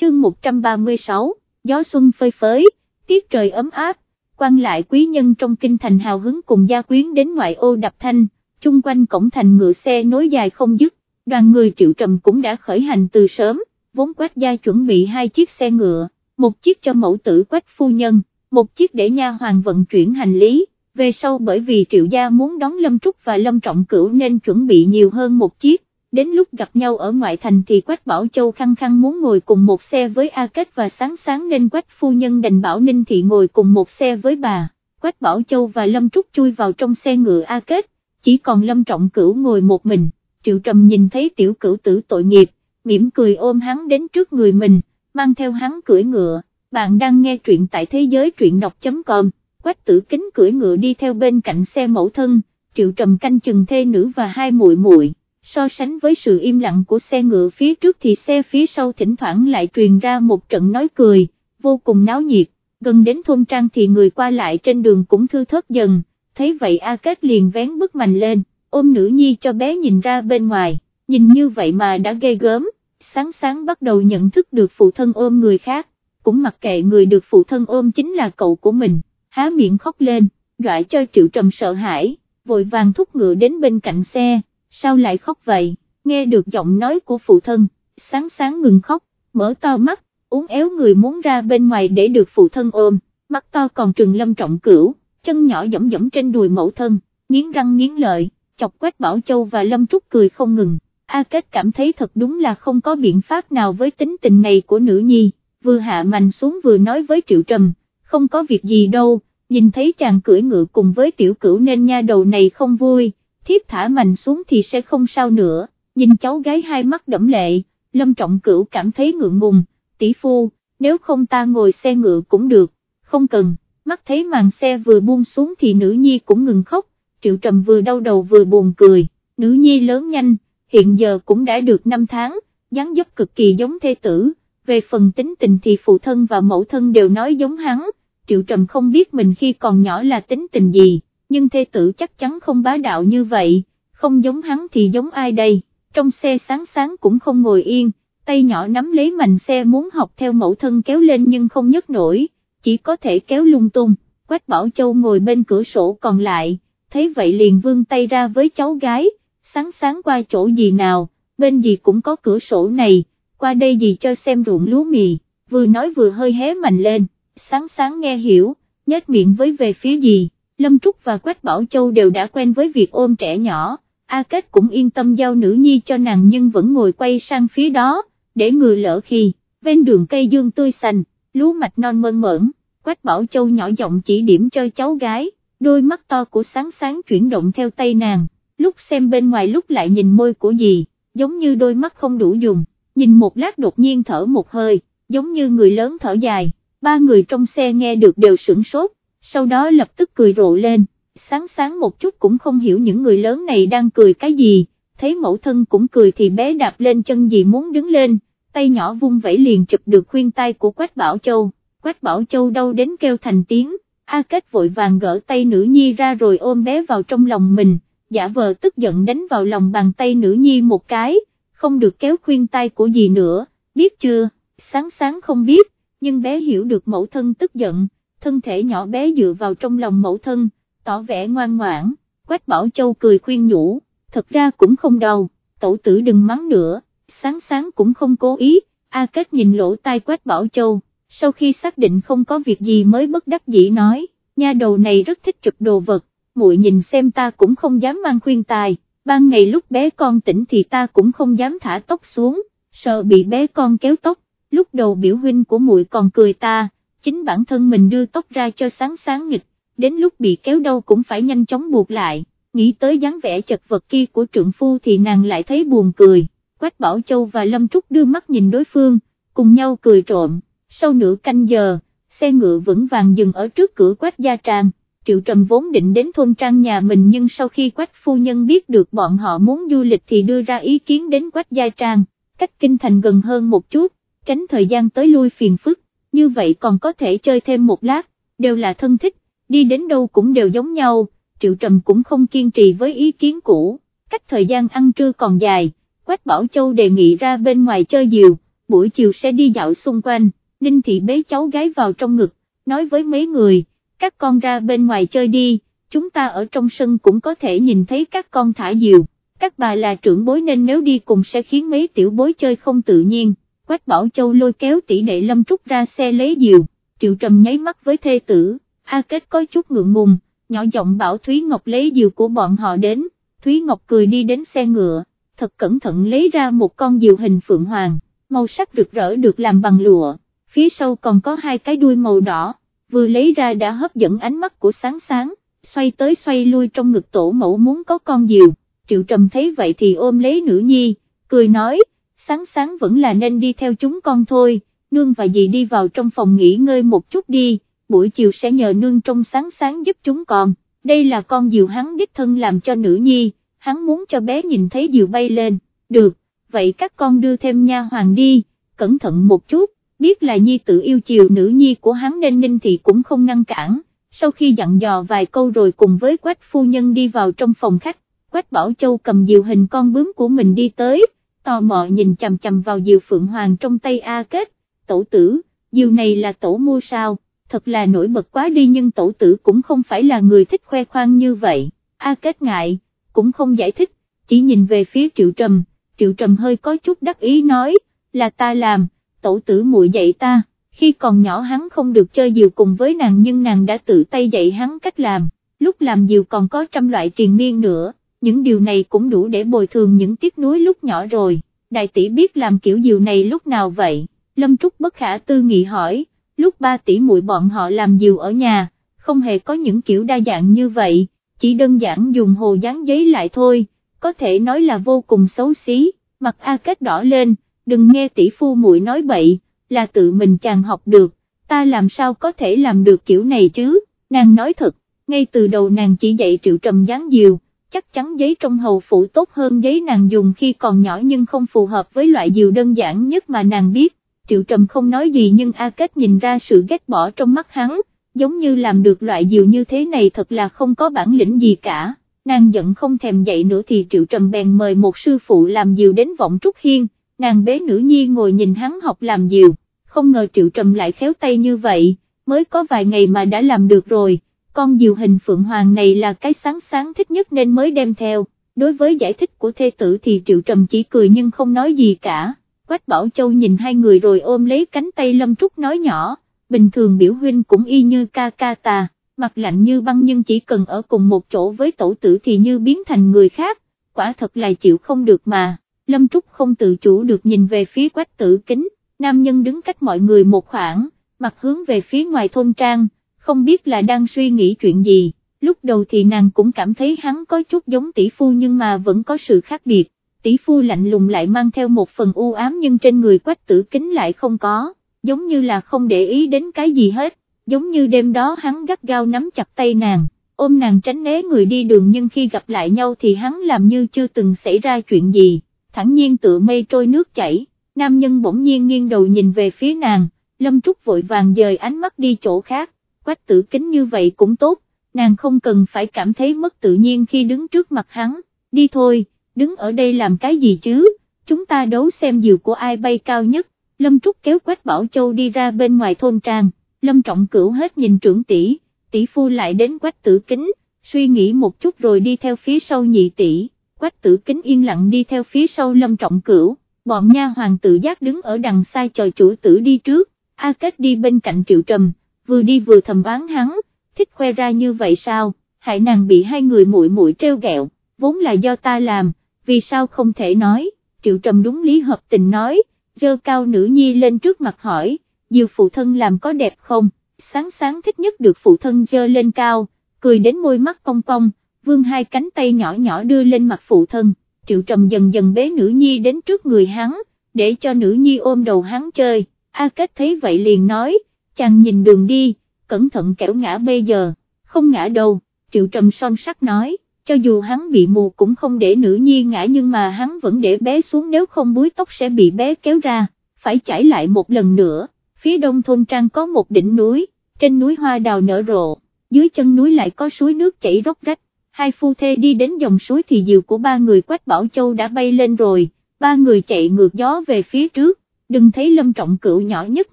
chương 136, gió xuân phơi phới, tiết trời ấm áp, quan lại quý nhân trong kinh thành hào hứng cùng gia quyến đến ngoại ô đập thanh, chung quanh cổng thành ngựa xe nối dài không dứt, đoàn người triệu trầm cũng đã khởi hành từ sớm, vốn quách gia chuẩn bị hai chiếc xe ngựa, một chiếc cho mẫu tử quách phu nhân, một chiếc để nha hoàng vận chuyển hành lý, về sau bởi vì triệu gia muốn đón Lâm Trúc và Lâm Trọng Cửu nên chuẩn bị nhiều hơn một chiếc, đến lúc gặp nhau ở ngoại thành thì Quách Bảo Châu khăng khăng muốn ngồi cùng một xe với A Kết và sáng sáng nên Quách Phu Nhân đành bảo Ninh Thị ngồi cùng một xe với bà, Quách Bảo Châu và Lâm Trúc chui vào trong xe ngựa A Kết, chỉ còn Lâm Trọng Cửu ngồi một mình, Triệu Trầm nhìn thấy tiểu cửu tử tội nghiệp, mỉm cười ôm hắn đến trước người mình, mang theo hắn cưỡi ngựa, bạn đang nghe truyện tại thế giới truyện đọc.com, Quách tử kính cưỡi ngựa đi theo bên cạnh xe mẫu thân, Triệu Trầm canh chừng thê nữ và hai muội muội so sánh với sự im lặng của xe ngựa phía trước thì xe phía sau thỉnh thoảng lại truyền ra một trận nói cười, vô cùng náo nhiệt, gần đến thôn trang thì người qua lại trên đường cũng thư thớt dần, thấy vậy A Kết liền vén bức mành lên, ôm nữ nhi cho bé nhìn ra bên ngoài, nhìn như vậy mà đã ghê gớm, sáng sáng bắt đầu nhận thức được phụ thân ôm người khác, cũng mặc kệ người được phụ thân ôm chính là cậu của mình, há miệng khóc lên, dọa cho Triệu Trầm sợ hãi, vội vàng thúc ngựa đến bên cạnh xe sao lại khóc vậy, nghe được giọng nói của phụ thân, sáng sáng ngừng khóc, mở to mắt, uốn éo người muốn ra bên ngoài để được phụ thân ôm, mắt to còn trừng lâm trọng cửu, chân nhỏ dẫm dẫm trên đùi mẫu thân, nghiến răng nghiến lợi, chọc quét Bảo Châu và Lâm Trúc cười không ngừng, A Kết cảm thấy thật đúng là không có biện pháp nào với tính tình này của nữ nhi, vừa hạ mạnh xuống vừa nói với Triệu Trầm, không có việc gì đâu, nhìn thấy chàng cưỡi ngựa cùng với tiểu cửu nên nha đầu này không vui thiếp thả mạnh xuống thì sẽ không sao nữa, nhìn cháu gái hai mắt đẫm lệ, lâm trọng cửu cảm thấy ngượng ngùng, tỷ phu, nếu không ta ngồi xe ngựa cũng được, không cần, mắt thấy màn xe vừa buông xuống thì nữ nhi cũng ngừng khóc, triệu trầm vừa đau đầu vừa buồn cười, nữ nhi lớn nhanh, hiện giờ cũng đã được 5 tháng, dáng dấp cực kỳ giống thê tử, về phần tính tình thì phụ thân và mẫu thân đều nói giống hắn, triệu trầm không biết mình khi còn nhỏ là tính tình gì nhưng thê tử chắc chắn không bá đạo như vậy, không giống hắn thì giống ai đây, trong xe sáng sáng cũng không ngồi yên, tay nhỏ nắm lấy mành xe muốn học theo mẫu thân kéo lên nhưng không nhấc nổi, chỉ có thể kéo lung tung, Quách Bảo Châu ngồi bên cửa sổ còn lại, thấy vậy liền vươn tay ra với cháu gái, sáng sáng qua chỗ gì nào, bên gì cũng có cửa sổ này, qua đây gì cho xem ruộng lúa mì, vừa nói vừa hơi hé mạnh lên, sáng sáng nghe hiểu, nhếch miệng với về phía gì? Lâm Trúc và Quách Bảo Châu đều đã quen với việc ôm trẻ nhỏ, A Kết cũng yên tâm giao nữ nhi cho nàng nhưng vẫn ngồi quay sang phía đó, để người lỡ khi, Bên đường cây dương tươi xanh, lúa mạch non mơn mởn, Quách Bảo Châu nhỏ giọng chỉ điểm cho cháu gái, đôi mắt to của sáng sáng chuyển động theo tay nàng, lúc xem bên ngoài lúc lại nhìn môi của dì, giống như đôi mắt không đủ dùng, nhìn một lát đột nhiên thở một hơi, giống như người lớn thở dài, ba người trong xe nghe được đều sửng sốt, sau đó lập tức cười rộ lên, sáng sáng một chút cũng không hiểu những người lớn này đang cười cái gì, thấy mẫu thân cũng cười thì bé đạp lên chân gì muốn đứng lên, tay nhỏ vung vẫy liền chụp được khuyên tay của Quách Bảo Châu, Quách Bảo Châu đau đến kêu thành tiếng, A Kết vội vàng gỡ tay nữ nhi ra rồi ôm bé vào trong lòng mình, giả vờ tức giận đánh vào lòng bàn tay nữ nhi một cái, không được kéo khuyên tay của gì nữa, biết chưa, sáng sáng không biết, nhưng bé hiểu được mẫu thân tức giận thân thể nhỏ bé dựa vào trong lòng mẫu thân, tỏ vẻ ngoan ngoãn, Quách Bảo Châu cười khuyên nhủ, thật ra cũng không đau, tẩu tử đừng mắng nữa, sáng sáng cũng không cố ý, A Kết nhìn lỗ tai Quách Bảo Châu, sau khi xác định không có việc gì mới bất đắc dĩ nói, nha đầu này rất thích chụp đồ vật, muội nhìn xem ta cũng không dám mang khuyên tài, ban ngày lúc bé con tỉnh thì ta cũng không dám thả tóc xuống, sợ bị bé con kéo tóc, lúc đầu biểu huynh của muội còn cười ta, chính bản thân mình đưa tóc ra cho sáng sáng nghịch, đến lúc bị kéo đâu cũng phải nhanh chóng buộc lại, nghĩ tới dáng vẻ chật vật kia của trượng phu thì nàng lại thấy buồn cười, Quách Bảo Châu và Lâm Trúc đưa mắt nhìn đối phương, cùng nhau cười trộm, sau nửa canh giờ, xe ngựa vững vàng dừng ở trước cửa Quách Gia Trang. Triệu Trầm vốn định đến thôn trang nhà mình nhưng sau khi Quách Phu Nhân biết được bọn họ muốn du lịch thì đưa ra ý kiến đến Quách Gia Trang, cách kinh thành gần hơn một chút, tránh thời gian tới lui phiền phức, như vậy còn có thể chơi thêm một lát, đều là thân thích, đi đến đâu cũng đều giống nhau, Triệu Trầm cũng không kiên trì với ý kiến cũ, cách thời gian ăn trưa còn dài, Quách Bảo Châu đề nghị ra bên ngoài chơi diều, buổi chiều sẽ đi dạo xung quanh, Ninh Thị bế cháu gái vào trong ngực, nói với mấy người, các con ra bên ngoài chơi đi, chúng ta ở trong sân cũng có thể nhìn thấy các con thả diều, các bà là trưởng bối nên nếu đi cùng sẽ khiến mấy tiểu bối chơi không tự nhiên, Quách Bảo Châu lôi kéo tỷ đệ Lâm Trúc ra xe lấy diều, Triệu Trầm nháy mắt với thê tử, A Kết có chút ngượng ngùng, nhỏ giọng bảo Thúy Ngọc lấy diều của bọn họ đến, Thúy Ngọc cười đi đến xe ngựa, thật cẩn thận lấy ra một con diều hình phượng hoàng, màu sắc rực rỡ được làm bằng lụa, phía sau còn có hai cái đuôi màu đỏ, vừa lấy ra đã hấp dẫn ánh mắt của sáng sáng, xoay tới xoay lui trong ngực tổ mẫu muốn có con diều, Triệu Trầm thấy vậy thì ôm lấy nữ nhi, cười nói, sáng sáng vẫn là nên đi theo chúng con thôi, nương và dì đi vào trong phòng nghỉ ngơi một chút đi, buổi chiều sẽ nhờ nương trong sáng sáng giúp chúng con, đây là con diều hắn đích thân làm cho nữ nhi, hắn muốn cho bé nhìn thấy diều bay lên, được, vậy các con đưa thêm nha hoàng đi, cẩn thận một chút, biết là nhi tự yêu chiều nữ nhi của hắn nên ninh thì cũng không ngăn cản, sau khi dặn dò vài câu rồi cùng với quách phu nhân đi vào trong phòng khách, quách bảo châu cầm diều hình con bướm của mình đi tới, tò mò nhìn chằm chằm vào diều phượng hoàng trong tay A Kết, tổ tử, diều này là tổ mua sao, thật là nổi bật quá đi nhưng tổ tử cũng không phải là người thích khoe khoang như vậy, A Kết ngại, cũng không giải thích, chỉ nhìn về phía Triệu Trầm, Triệu Trầm hơi có chút đắc ý nói, là ta làm, tổ tử muội dạy ta, khi còn nhỏ hắn không được chơi diều cùng với nàng nhưng nàng đã tự tay dạy hắn cách làm, lúc làm diều còn có trăm loại triền miên nữa, những điều này cũng đủ để bồi thường những tiếc nuối lúc nhỏ rồi, đại tỷ biết làm kiểu diều này lúc nào vậy, Lâm Trúc bất khả tư nghị hỏi, lúc ba tỷ muội bọn họ làm diều ở nhà, không hề có những kiểu đa dạng như vậy, chỉ đơn giản dùng hồ dán giấy lại thôi, có thể nói là vô cùng xấu xí, mặt A Kết đỏ lên, đừng nghe tỷ phu muội nói bậy, là tự mình chàng học được, ta làm sao có thể làm được kiểu này chứ, nàng nói thật, ngay từ đầu nàng chỉ dạy triệu trầm dán diều, chắc chắn giấy trong hầu phủ tốt hơn giấy nàng dùng khi còn nhỏ nhưng không phù hợp với loại diều đơn giản nhất mà nàng biết, triệu trầm không nói gì nhưng A Kết nhìn ra sự ghét bỏ trong mắt hắn, giống như làm được loại diều như thế này thật là không có bản lĩnh gì cả, nàng giận không thèm dậy nữa thì triệu trầm bèn mời một sư phụ làm diều đến vọng trúc hiên, nàng bế nữ nhi ngồi nhìn hắn học làm diều, không ngờ triệu trầm lại khéo tay như vậy, mới có vài ngày mà đã làm được rồi, con diều hình phượng hoàng này là cái sáng sáng thích nhất nên mới đem theo, đối với giải thích của thê tử thì triệu trầm chỉ cười nhưng không nói gì cả, Quách Bảo Châu nhìn hai người rồi ôm lấy cánh tay Lâm Trúc nói nhỏ, bình thường biểu huynh cũng y như ca ca ta, mặt lạnh như băng nhưng chỉ cần ở cùng một chỗ với tổ tử thì như biến thành người khác, quả thật là chịu không được mà, Lâm Trúc không tự chủ được nhìn về phía quách tử kính, nam nhân đứng cách mọi người một khoảng, mặt hướng về phía ngoài thôn trang, không biết là đang suy nghĩ chuyện gì, lúc đầu thì nàng cũng cảm thấy hắn có chút giống tỷ phu nhưng mà vẫn có sự khác biệt, tỷ phu lạnh lùng lại mang theo một phần u ám nhưng trên người quách tử kính lại không có. Giống như là không để ý đến cái gì hết, giống như đêm đó hắn gắt gao nắm chặt tay nàng, ôm nàng tránh né người đi đường nhưng khi gặp lại nhau thì hắn làm như chưa từng xảy ra chuyện gì, thẳng nhiên tựa mây trôi nước chảy, nam nhân bỗng nhiên nghiêng đầu nhìn về phía nàng, lâm trúc vội vàng dời ánh mắt đi chỗ khác, quách tử kính như vậy cũng tốt, nàng không cần phải cảm thấy mất tự nhiên khi đứng trước mặt hắn, đi thôi, đứng ở đây làm cái gì chứ, chúng ta đấu xem diều của ai bay cao nhất Lâm Trúc kéo Quách Bảo Châu đi ra bên ngoài thôn trang, Lâm Trọng Cửu hết nhìn trưởng tỷ, tỷ phu lại đến Quách Tử Kính, suy nghĩ một chút rồi đi theo phía sau nhị tỷ, Quách Tử Kính yên lặng đi theo phía sau Lâm Trọng Cửu, bọn nha hoàng tự giác đứng ở đằng xa chờ chủ tử đi trước, A Kết đi bên cạnh Triệu Trầm, vừa đi vừa thầm oán hắn, thích khoe ra như vậy sao, hại nàng bị hai người muội muội treo gẹo, vốn là do ta làm, vì sao không thể nói, Triệu Trầm đúng lý hợp tình nói, dơ cao nữ nhi lên trước mặt hỏi, diều phụ thân làm có đẹp không, sáng sáng thích nhất được phụ thân dơ lên cao, cười đến môi mắt cong cong, vương hai cánh tay nhỏ nhỏ đưa lên mặt phụ thân, triệu trầm dần dần bế nữ nhi đến trước người hắn, để cho nữ nhi ôm đầu hắn chơi, A Kết thấy vậy liền nói, chàng nhìn đường đi, cẩn thận kẻo ngã bây giờ, không ngã đâu, triệu trầm son sắc nói cho dù hắn bị mù cũng không để nữ nhi ngã nhưng mà hắn vẫn để bé xuống nếu không búi tóc sẽ bị bé kéo ra, phải chảy lại một lần nữa, phía đông thôn trang có một đỉnh núi, trên núi hoa đào nở rộ, dưới chân núi lại có suối nước chảy róc rách, hai phu thê đi đến dòng suối thì diều của ba người quách bảo châu đã bay lên rồi, ba người chạy ngược gió về phía trước, đừng thấy lâm trọng cửu nhỏ nhất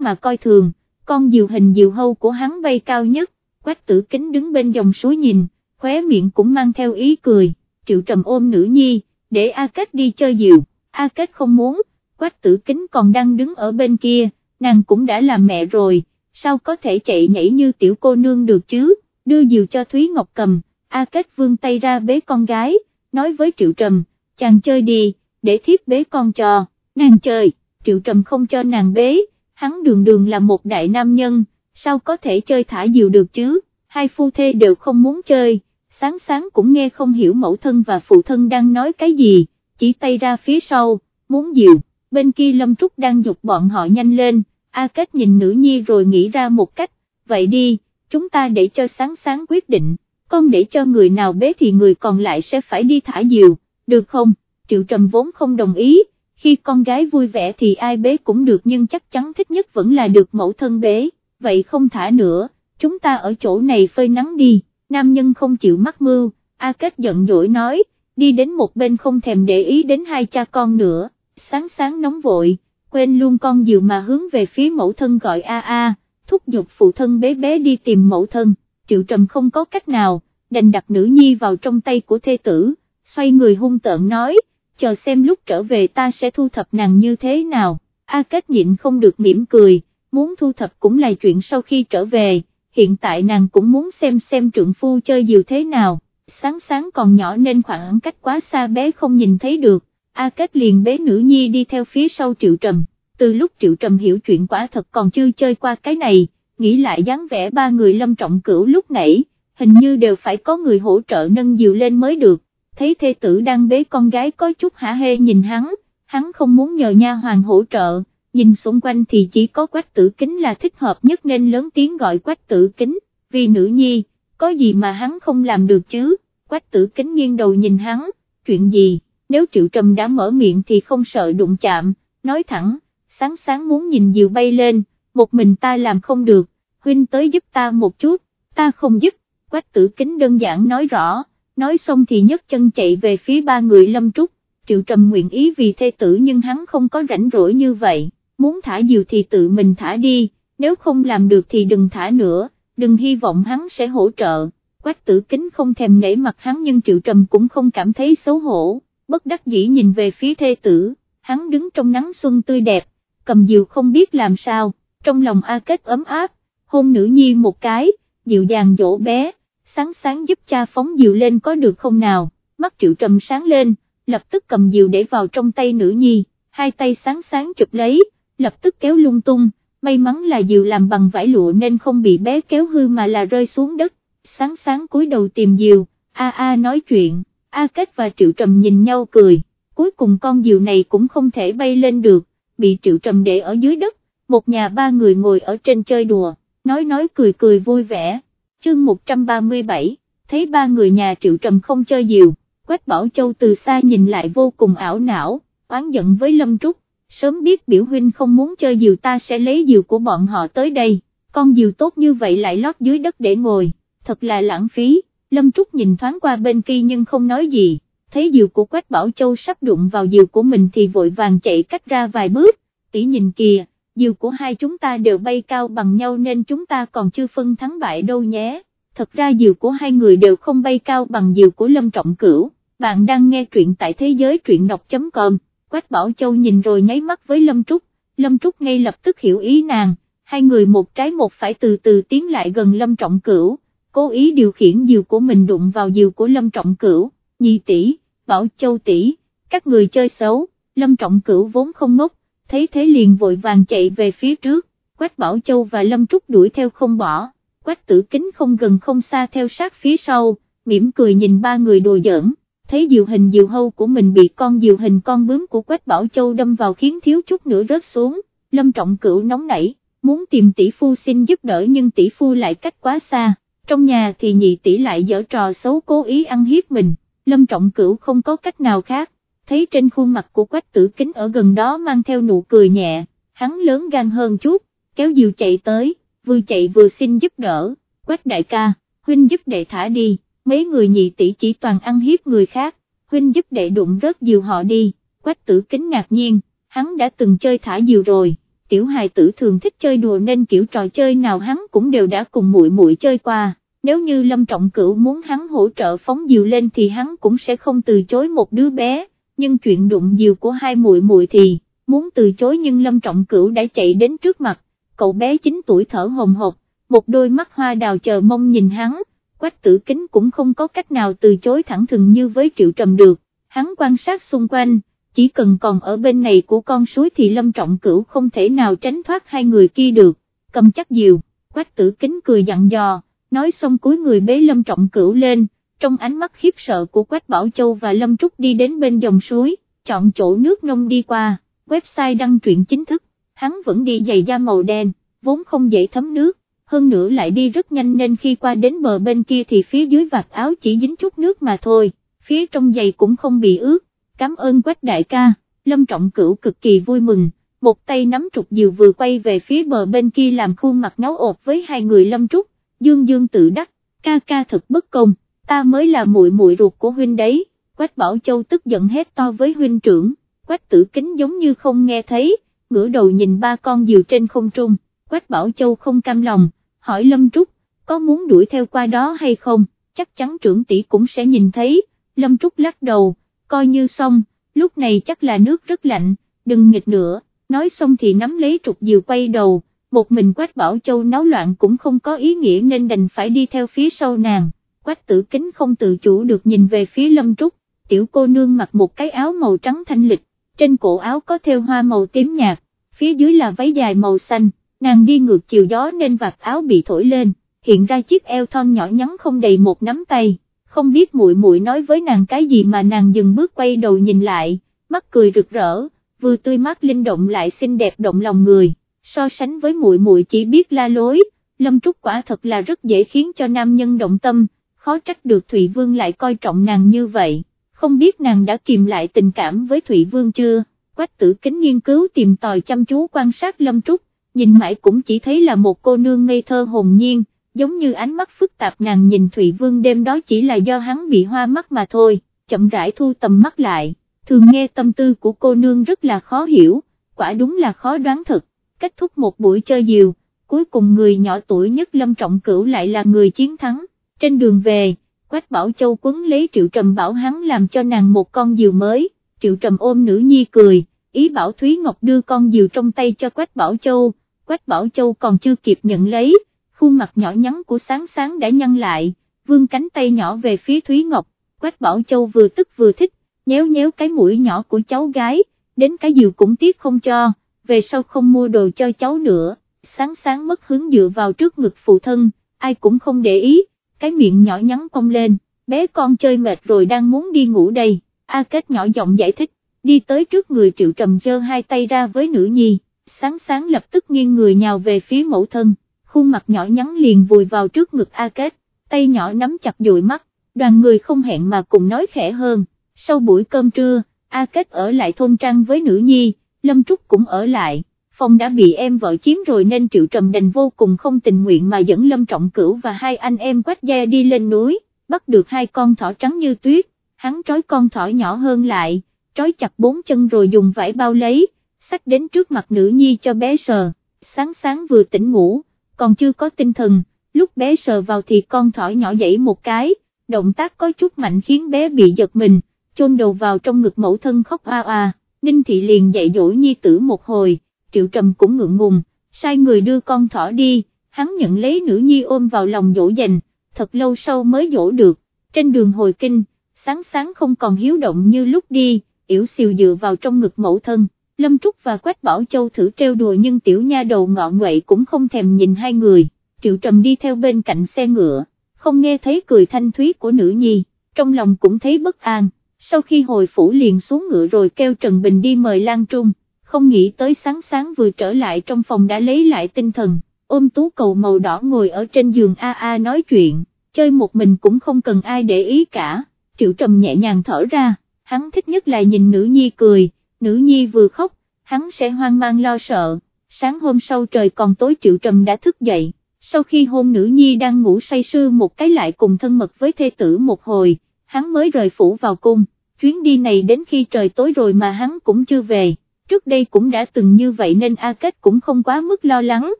mà coi thường, con diều hình diều hâu của hắn bay cao nhất, quách tử kính đứng bên dòng suối nhìn, khóe miệng cũng mang theo ý cười, triệu trầm ôm nữ nhi, để A Kết đi chơi diều, A Kết không muốn, quách tử kính còn đang đứng ở bên kia, nàng cũng đã làm mẹ rồi, sao có thể chạy nhảy như tiểu cô nương được chứ, đưa diều cho Thúy Ngọc cầm, A Kết vươn tay ra bế con gái, nói với Triệu Trầm, chàng chơi đi, để thiếp bế con cho, nàng chơi, Triệu Trầm không cho nàng bế, hắn đường đường là một đại nam nhân, sao có thể chơi thả diều được chứ, hai phu thê đều không muốn chơi, sáng sáng cũng nghe không hiểu mẫu thân và phụ thân đang nói cái gì, chỉ tay ra phía sau, muốn diều, bên kia Lâm Trúc đang dục bọn họ nhanh lên, A Kết nhìn nữ nhi rồi nghĩ ra một cách, vậy đi, chúng ta để cho sáng sáng quyết định, con để cho người nào bế thì người còn lại sẽ phải đi thả diều, được không, Triệu Trầm vốn không đồng ý, khi con gái vui vẻ thì ai bế cũng được nhưng chắc chắn thích nhất vẫn là được mẫu thân bế, vậy không thả nữa, chúng ta ở chỗ này phơi nắng đi, nam nhân không chịu mắc mưu, A Kết giận dỗi nói, đi đến một bên không thèm để ý đến hai cha con nữa, sáng sáng nóng vội, quên luôn con diều mà hướng về phía mẫu thân gọi a a, thúc giục phụ thân bế bé đi tìm mẫu thân, triệu trầm không có cách nào, đành đặt nữ nhi vào trong tay của thê tử, xoay người hung tợn nói, chờ xem lúc trở về ta sẽ thu thập nàng như thế nào, A Kết nhịn không được mỉm cười, muốn thu thập cũng là chuyện sau khi trở về, hiện tại nàng cũng muốn xem xem trượng phu chơi diều thế nào, sáng sáng còn nhỏ nên khoảng cách quá xa bé không nhìn thấy được, A Kết liền bế nữ nhi đi theo phía sau Triệu Trầm, từ lúc Triệu Trầm hiểu chuyện quả thật còn chưa chơi qua cái này, nghĩ lại dáng vẻ ba người lâm trọng cửu lúc nãy, hình như đều phải có người hỗ trợ nâng diều lên mới được, thấy thê tử đang bế con gái có chút hả hê nhìn hắn, hắn không muốn nhờ nha hoàng hỗ trợ, nhìn xung quanh thì chỉ có quách tử kính là thích hợp nhất nên lớn tiếng gọi quách tử kính, vì nữ nhi, có gì mà hắn không làm được chứ, quách tử kính nghiêng đầu nhìn hắn, chuyện gì, nếu triệu trầm đã mở miệng thì không sợ đụng chạm, nói thẳng, sáng sáng muốn nhìn diều bay lên, một mình ta làm không được, huynh tới giúp ta một chút, ta không giúp, quách tử kính đơn giản nói rõ, nói xong thì nhấc chân chạy về phía ba người lâm trúc, triệu trầm nguyện ý vì thê tử nhưng hắn không có rảnh rỗi như vậy, muốn thả diều thì tự mình thả đi, nếu không làm được thì đừng thả nữa, đừng hy vọng hắn sẽ hỗ trợ, quách tử kính không thèm nể mặt hắn nhưng triệu trầm cũng không cảm thấy xấu hổ, bất đắc dĩ nhìn về phía thê tử, hắn đứng trong nắng xuân tươi đẹp, cầm diều không biết làm sao, trong lòng A Kết ấm áp, hôn nữ nhi một cái, dịu dàng dỗ bé, sáng sáng giúp cha phóng diều lên có được không nào, mắt triệu trầm sáng lên, lập tức cầm diều để vào trong tay nữ nhi, hai tay sáng sáng chụp lấy, lập tức kéo lung tung, may mắn là diều làm bằng vải lụa nên không bị bé kéo hư mà là rơi xuống đất, sáng sáng cúi đầu tìm diều, a a nói chuyện, a kết và triệu trầm nhìn nhau cười, cuối cùng con diều này cũng không thể bay lên được, bị triệu trầm để ở dưới đất, một nhà ba người ngồi ở trên chơi đùa, nói nói cười cười vui vẻ, chương 137, thấy ba người nhà triệu trầm không chơi diều, Quách Bảo Châu từ xa nhìn lại vô cùng ảo não, oán giận với Lâm Trúc, sớm biết biểu huynh không muốn chơi diều ta sẽ lấy diều của bọn họ tới đây, con diều tốt như vậy lại lót dưới đất để ngồi, thật là lãng phí, Lâm Trúc nhìn thoáng qua bên kia nhưng không nói gì, thấy diều của Quách Bảo Châu sắp đụng vào diều của mình thì vội vàng chạy cách ra vài bước, tỷ nhìn kìa, diều của hai chúng ta đều bay cao bằng nhau nên chúng ta còn chưa phân thắng bại đâu nhé, thật ra diều của hai người đều không bay cao bằng diều của Lâm Trọng Cửu, bạn đang nghe truyện tại thế giới truyện đọc.com, Quách Bảo Châu nhìn rồi nháy mắt với Lâm Trúc, Lâm Trúc ngay lập tức hiểu ý nàng, hai người một trái một phải từ từ tiến lại gần Lâm Trọng Cửu, cố ý điều khiển diều của mình đụng vào diều của Lâm Trọng Cửu, nhi tỷ, Bảo Châu tỷ, các người chơi xấu, Lâm Trọng Cửu vốn không ngốc, thấy thế liền vội vàng chạy về phía trước, Quách Bảo Châu và Lâm Trúc đuổi theo không bỏ, Quách Tử Kính không gần không xa theo sát phía sau, mỉm cười nhìn ba người đồ giỡn, thấy diều hình diều hâu của mình bị con diều hình con bướm của Quách Bảo Châu đâm vào khiến thiếu chút nữa rớt xuống, Lâm Trọng Cửu nóng nảy, muốn tìm tỷ phu xin giúp đỡ nhưng tỷ phu lại cách quá xa, trong nhà thì nhị tỷ lại dở trò xấu cố ý ăn hiếp mình, Lâm Trọng Cửu không có cách nào khác, thấy trên khuôn mặt của Quách Tử Kính ở gần đó mang theo nụ cười nhẹ, hắn lớn gan hơn chút, kéo diều chạy tới, vừa chạy vừa xin giúp đỡ, Quách đại ca, huynh giúp đệ thả đi, mấy người nhị tỷ chỉ toàn ăn hiếp người khác, huynh giúp đệ đụng rớt diều họ đi, Quách Tử Kính ngạc nhiên, hắn đã từng chơi thả diều rồi, tiểu hài tử thường thích chơi đùa nên kiểu trò chơi nào hắn cũng đều đã cùng muội muội chơi qua, nếu như Lâm Trọng Cửu muốn hắn hỗ trợ phóng diều lên thì hắn cũng sẽ không từ chối một đứa bé, nhưng chuyện đụng diều của hai muội muội thì, muốn từ chối nhưng Lâm Trọng Cửu đã chạy đến trước mặt, cậu bé 9 tuổi thở hồng hộc, một đôi mắt hoa đào chờ mong nhìn hắn, quách tử kính cũng không có cách nào từ chối thẳng thừng như với triệu trầm được, hắn quan sát xung quanh, chỉ cần còn ở bên này của con suối thì lâm trọng cửu không thể nào tránh thoát hai người kia được, cầm chắc diều, quách tử kính cười dặn dò, nói xong cuối người bế lâm trọng cửu lên, trong ánh mắt khiếp sợ của quách bảo châu và lâm trúc đi đến bên dòng suối, chọn chỗ nước nông đi qua, website đăng truyện chính thức, hắn vẫn đi giày da màu đen, vốn không dễ thấm nước hơn nữa lại đi rất nhanh nên khi qua đến bờ bên kia thì phía dưới vạt áo chỉ dính chút nước mà thôi, phía trong giày cũng không bị ướt, cảm ơn quách đại ca, lâm trọng cửu cực kỳ vui mừng, một tay nắm trục diều vừa quay về phía bờ bên kia làm khuôn mặt náo ột với hai người lâm trúc, dương dương tự đắc, ca ca thật bất công, ta mới là muội muội ruột của huynh đấy, quách bảo châu tức giận hét to với huynh trưởng, quách tử kính giống như không nghe thấy, ngửa đầu nhìn ba con diều trên không trung, quách bảo châu không cam lòng, hỏi Lâm Trúc, có muốn đuổi theo qua đó hay không, chắc chắn trưởng tỷ cũng sẽ nhìn thấy, Lâm Trúc lắc đầu, coi như xong, lúc này chắc là nước rất lạnh, đừng nghịch nữa, nói xong thì nắm lấy trục diều quay đầu, một mình Quách Bảo Châu náo loạn cũng không có ý nghĩa nên đành phải đi theo phía sau nàng, Quách tử kính không tự chủ được nhìn về phía Lâm Trúc, tiểu cô nương mặc một cái áo màu trắng thanh lịch, trên cổ áo có thêu hoa màu tím nhạt, phía dưới là váy dài màu xanh nàng đi ngược chiều gió nên vạt áo bị thổi lên, hiện ra chiếc eo thon nhỏ nhắn không đầy một nắm tay, không biết muội muội nói với nàng cái gì mà nàng dừng bước quay đầu nhìn lại, mắt cười rực rỡ, vừa tươi mát linh động lại xinh đẹp động lòng người, so sánh với muội muội chỉ biết la lối, Lâm Trúc quả thật là rất dễ khiến cho nam nhân động tâm, khó trách được Thụy Vương lại coi trọng nàng như vậy, không biết nàng đã kìm lại tình cảm với Thụy Vương chưa, quách tử kính nghiên cứu tìm tòi chăm chú quan sát Lâm Trúc, nhìn mãi cũng chỉ thấy là một cô nương ngây thơ hồn nhiên, giống như ánh mắt phức tạp nàng nhìn Thụy Vương đêm đó chỉ là do hắn bị hoa mắt mà thôi, chậm rãi thu tầm mắt lại, thường nghe tâm tư của cô nương rất là khó hiểu, quả đúng là khó đoán thật, kết thúc một buổi chơi diều, cuối cùng người nhỏ tuổi nhất Lâm Trọng Cửu lại là người chiến thắng, trên đường về, Quách Bảo Châu quấn lấy Triệu Trầm bảo hắn làm cho nàng một con diều mới, Triệu Trầm ôm nữ nhi cười, ý bảo Thúy Ngọc đưa con diều trong tay cho Quách Bảo Châu, Quách Bảo Châu còn chưa kịp nhận lấy, khuôn mặt nhỏ nhắn của sáng sáng đã nhăn lại, vương cánh tay nhỏ về phía Thúy Ngọc, Quách Bảo Châu vừa tức vừa thích, nhéo nhéo cái mũi nhỏ của cháu gái, đến cái diều cũng tiếc không cho, về sau không mua đồ cho cháu nữa, sáng sáng mất hướng dựa vào trước ngực phụ thân, ai cũng không để ý, cái miệng nhỏ nhắn cong lên, bé con chơi mệt rồi đang muốn đi ngủ đây, A Kết nhỏ giọng giải thích, đi tới trước người Triệu Trầm giơ hai tay ra với nữ nhi, sáng sáng lập tức nghiêng người nhào về phía mẫu thân, khuôn mặt nhỏ nhắn liền vùi vào trước ngực A Kết, tay nhỏ nắm chặt dụi mắt, đoàn người không hẹn mà cùng nói khẽ hơn, sau buổi cơm trưa, A Kết ở lại thôn trang với nữ nhi, Lâm Trúc cũng ở lại, phòng đã bị em vợ chiếm rồi nên Triệu Trầm đành vô cùng không tình nguyện mà dẫn Lâm Trọng Cửu và hai anh em quách gia đi lên núi, bắt được hai con thỏ trắng như tuyết, hắn trói con thỏ nhỏ hơn lại, trói chặt bốn chân rồi dùng vải bao lấy, xách đến trước mặt nữ nhi cho bé sờ, sáng sáng vừa tỉnh ngủ, còn chưa có tinh thần, lúc bé sờ vào thì con thỏ nhỏ dậy một cái, động tác có chút mạnh khiến bé bị giật mình, chôn đầu vào trong ngực mẫu thân khóc a a, Ninh Thị liền dạy dỗ nhi tử một hồi, Triệu Trầm cũng ngượng ngùng, sai người đưa con thỏ đi, hắn nhận lấy nữ nhi ôm vào lòng dỗ dành, thật lâu sau mới dỗ được, trên đường hồi kinh, sáng sáng không còn hiếu động như lúc đi, yểu xìu dựa vào trong ngực mẫu thân, Lâm Trúc và Quách Bảo Châu thử trêu đùa nhưng tiểu nha đầu ngọn nguậy cũng không thèm nhìn hai người, Triệu Trầm đi theo bên cạnh xe ngựa, không nghe thấy cười thanh thúy của nữ nhi, trong lòng cũng thấy bất an, sau khi hồi phủ liền xuống ngựa rồi kêu Trần Bình đi mời Lan Trung, không nghĩ tới sáng sáng vừa trở lại trong phòng đã lấy lại tinh thần, ôm tú cầu màu đỏ ngồi ở trên giường A A nói chuyện, chơi một mình cũng không cần ai để ý cả, Triệu Trầm nhẹ nhàng thở ra, hắn thích nhất là nhìn nữ nhi cười nữ nhi vừa khóc, hắn sẽ hoang mang lo sợ, sáng hôm sau trời còn tối triệu trầm đã thức dậy, sau khi hôn nữ nhi đang ngủ say sưa một cái lại cùng thân mật với thê tử một hồi, hắn mới rời phủ vào cung, chuyến đi này đến khi trời tối rồi mà hắn cũng chưa về, trước đây cũng đã từng như vậy nên A Kết cũng không quá mức lo lắng,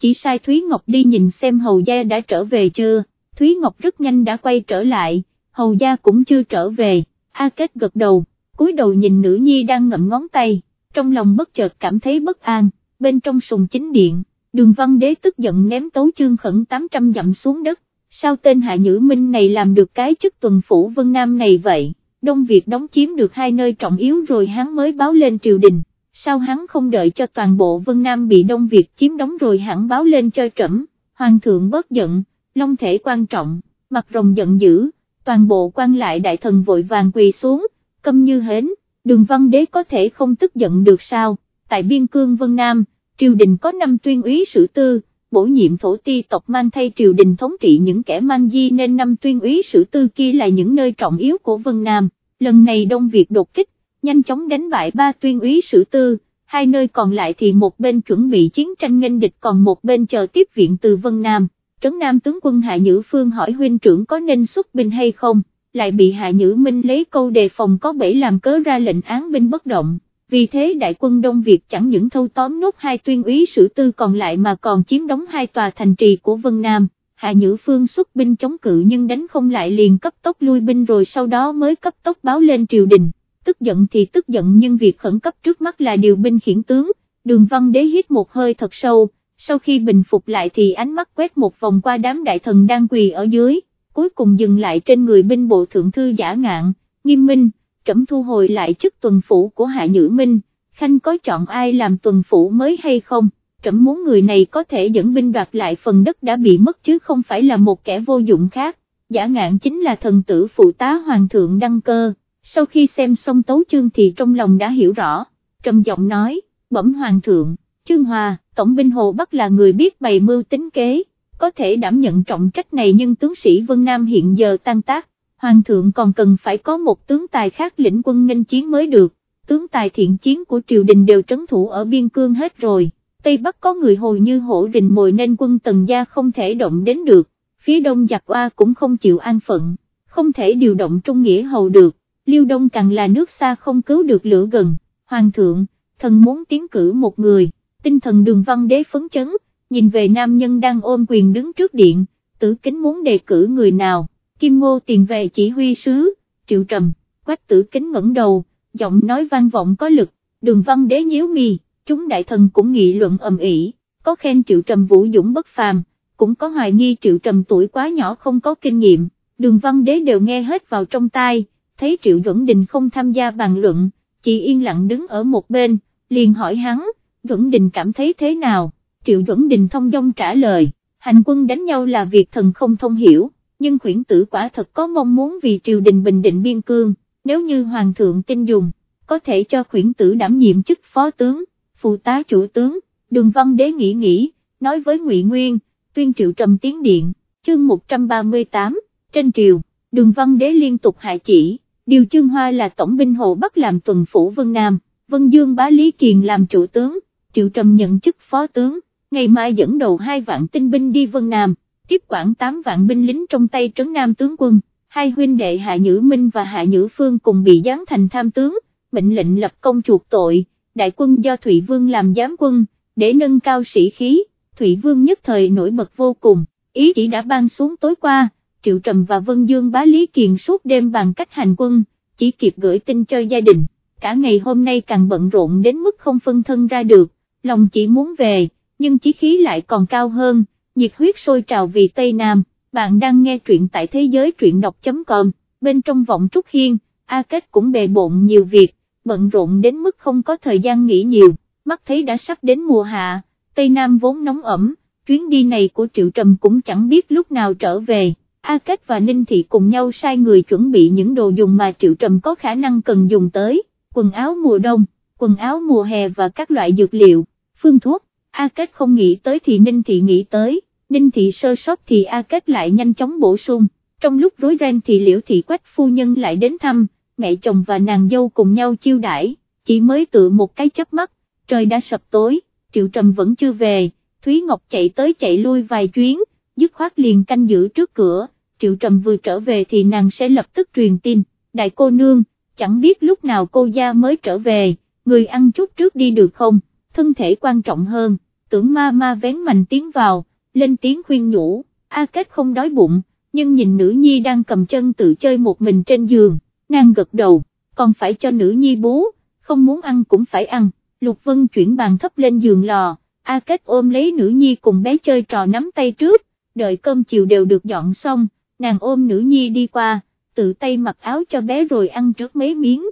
chỉ sai Thúy Ngọc đi nhìn xem Hầu Gia đã trở về chưa, Thúy Ngọc rất nhanh đã quay trở lại, Hầu Gia cũng chưa trở về, A Kết gật đầu, cúi đầu nhìn nữ nhi đang ngậm ngón tay, trong lòng bất chợt cảm thấy bất an, bên trong sùng chính điện, đường văn đế tức giận ném tấu chương khẩn 800 dặm xuống đất, sao tên Hạ Nhữ Minh này làm được cái chức tuần phủ Vân Nam này vậy, Đông Việt đóng chiếm được hai nơi trọng yếu rồi hắn mới báo lên triều đình sao hắn không đợi cho toàn bộ Vân Nam bị Đông Việt chiếm đóng rồi hẳn báo lên cho trẫm, hoàng thượng bớt giận, long thể quan trọng, mặt rồng giận dữ, toàn bộ quan lại đại thần vội vàng quỳ xuống, câm như hến, đường văn đế có thể không tức giận được sao, tại biên cương Vân Nam, triều đình có năm tuyên úy sử tư, bổ nhiệm thổ ti tộc mang thay triều đình thống trị những kẻ mang di nên năm tuyên úy sử tư kia là những nơi trọng yếu của Vân Nam, lần này Đông Việt đột kích nhanh chóng đánh bại ba tuyên úy sử tư, hai nơi còn lại thì một bên chuẩn bị chiến tranh nghênh địch còn một bên chờ tiếp viện từ Vân Nam. Trấn Nam tướng quân Hạ Nhữ Phương hỏi huynh trưởng có nên xuất binh hay không, lại bị Hạ Nhữ Minh lấy câu đề phòng có bể làm cớ ra lệnh án binh bất động. Vì thế đại quân Đông Việt chẳng những thâu tóm nốt hai tuyên úy sử tư còn lại mà còn chiếm đóng hai tòa thành trì của Vân Nam. Hạ Nhữ Phương xuất binh chống cự nhưng đánh không lại liền cấp tốc lui binh rồi sau đó mới cấp tốc báo lên triều đình tức giận thì tức giận nhưng việc khẩn cấp trước mắt là điều binh khiển tướng, đường văn đế hít một hơi thật sâu, sau khi bình phục lại thì ánh mắt quét một vòng qua đám đại thần đang quỳ ở dưới, cuối cùng dừng lại trên người binh bộ thượng thư giả ngạn, nghiêm minh, trẫm thu hồi lại chức tuần phủ của Hạ Nhữ Minh, Khanh có chọn ai làm tuần phủ mới hay không? Trẫm muốn người này có thể dẫn binh đoạt lại phần đất đã bị mất chứ không phải là một kẻ vô dụng khác, giả ngạn chính là thần tử phụ tá hoàng thượng đăng cơ sau khi xem xong tấu chương thì trong lòng đã hiểu rõ, trầm giọng nói, bẩm hoàng thượng, chương hòa, tổng binh Hồ Bắc là người biết bày mưu tính kế, có thể đảm nhận trọng trách này nhưng tướng sĩ Vân Nam hiện giờ tan tác, hoàng thượng còn cần phải có một tướng tài khác lĩnh quân nghênh chiến mới được, tướng tài thiện chiến của triều đình đều trấn thủ ở biên cương hết rồi. Tây Bắc có người hồi như hổ rình mồi nên quân tần gia không thể động đến được, phía đông giặc oa cũng không chịu an phận, không thể điều động trung nghĩa hầu được, Liêu Đông càng là nước xa không cứu được lửa gần, Hoàng thượng, thần muốn tiến cử một người, tinh thần đường văn đế phấn chấn, nhìn về nam nhân đang ôm quyền đứng trước điện, tử kính muốn đề cử người nào, Kim Ngô tiền về chỉ huy sứ, triệu trầm, quách tử kính ngẩng đầu, giọng nói vang vọng có lực, đường văn đế nhíu mì, chúng đại thần cũng nghị luận ầm ĩ, có khen triệu trầm vũ dũng bất phàm, cũng có hoài nghi triệu trầm tuổi quá nhỏ không có kinh nghiệm, đường văn đế đều nghe hết vào trong tai thấy Triệu Duẩn Đình không tham gia bàn luận, chỉ yên lặng đứng ở một bên, liền hỏi hắn, Duẩn Đình cảm thấy thế nào, Triệu Duẩn Đình thông dong trả lời, hành quân đánh nhau là việc thần không thông hiểu, nhưng khuyển tử quả thật có mong muốn vì triều đình bình định biên cương, nếu như hoàng thượng tin dùng, có thể cho khuyển tử đảm nhiệm chức phó tướng, phụ tá chủ tướng, đường văn đế nghĩ nghĩ, nói với ngụy Nguyên, tuyên triệu trầm tiến điện, chương 138, trên triều, đường văn đế liên tục hạ chỉ điều chương hoa là tổng binh Hồ Bắc làm tuần phủ Vân Nam, Vân Dương bá Lý Kiền làm chủ tướng, Triệu Trầm nhận chức phó tướng, ngày mai dẫn đầu hai vạn tinh binh đi Vân Nam, tiếp quản 8 vạn binh lính trong tay trấn Nam tướng quân, hai huynh đệ Hạ Nhữ Minh và Hạ Nhữ Phương cùng bị giáng thành tham tướng, mệnh lệnh lập công chuộc tội, đại quân do Thụy Vương làm giám quân, để nâng cao sĩ khí, Thụy Vương nhất thời nổi bật vô cùng, ý chỉ đã ban xuống tối qua Triệu Trầm và Vân Dương bá Lý Kiền suốt đêm bằng cách hành quân, chỉ kịp gửi tin cho gia đình, cả ngày hôm nay càng bận rộn đến mức không phân thân ra được, lòng chỉ muốn về, nhưng chí khí lại còn cao hơn, nhiệt huyết sôi trào vì Tây Nam, bạn đang nghe truyện tại thế giới truyện đọc.com, bên trong vọng Trúc Hiên, A Kết cũng bề bộn nhiều việc, bận rộn đến mức không có thời gian nghỉ nhiều, mắt thấy đã sắp đến mùa hạ, Tây Nam vốn nóng ẩm, chuyến đi này của Triệu Trầm cũng chẳng biết lúc nào trở về. A Kết và Ninh Thị cùng nhau sai người chuẩn bị những đồ dùng mà Triệu Trầm có khả năng cần dùng tới, quần áo mùa đông, quần áo mùa hè và các loại dược liệu, phương thuốc, A Kết không nghĩ tới thì Ninh Thị nghĩ tới, Ninh Thị sơ sót thì A Kết lại nhanh chóng bổ sung, trong lúc rối ren thì Liễu Thị Quách phu nhân lại đến thăm, mẹ chồng và nàng dâu cùng nhau chiêu đãi, chỉ mới tự một cái chớp mắt, trời đã sập tối, Triệu Trầm vẫn chưa về, Thúy Ngọc chạy tới chạy lui vài chuyến, dứt khoát liền canh giữ trước cửa. Triệu Trầm vừa trở về thì nàng sẽ lập tức truyền tin, đại cô nương, chẳng biết lúc nào cô gia mới trở về, người ăn chút trước đi được không, thân thể quan trọng hơn, tưởng ma ma vén mạnh tiếng vào, lên tiếng khuyên nhủ, A Kết không đói bụng, nhưng nhìn nữ nhi đang cầm chân tự chơi một mình trên giường, nàng gật đầu, còn phải cho nữ nhi bú, không muốn ăn cũng phải ăn, Lục Vân chuyển bàn thấp lên giường lò, A Kết ôm lấy nữ nhi cùng bé chơi trò nắm tay trước, đợi cơm chiều đều được dọn xong, nàng ôm nữ nhi đi qua, tự tay mặc áo cho bé rồi ăn trước mấy miếng,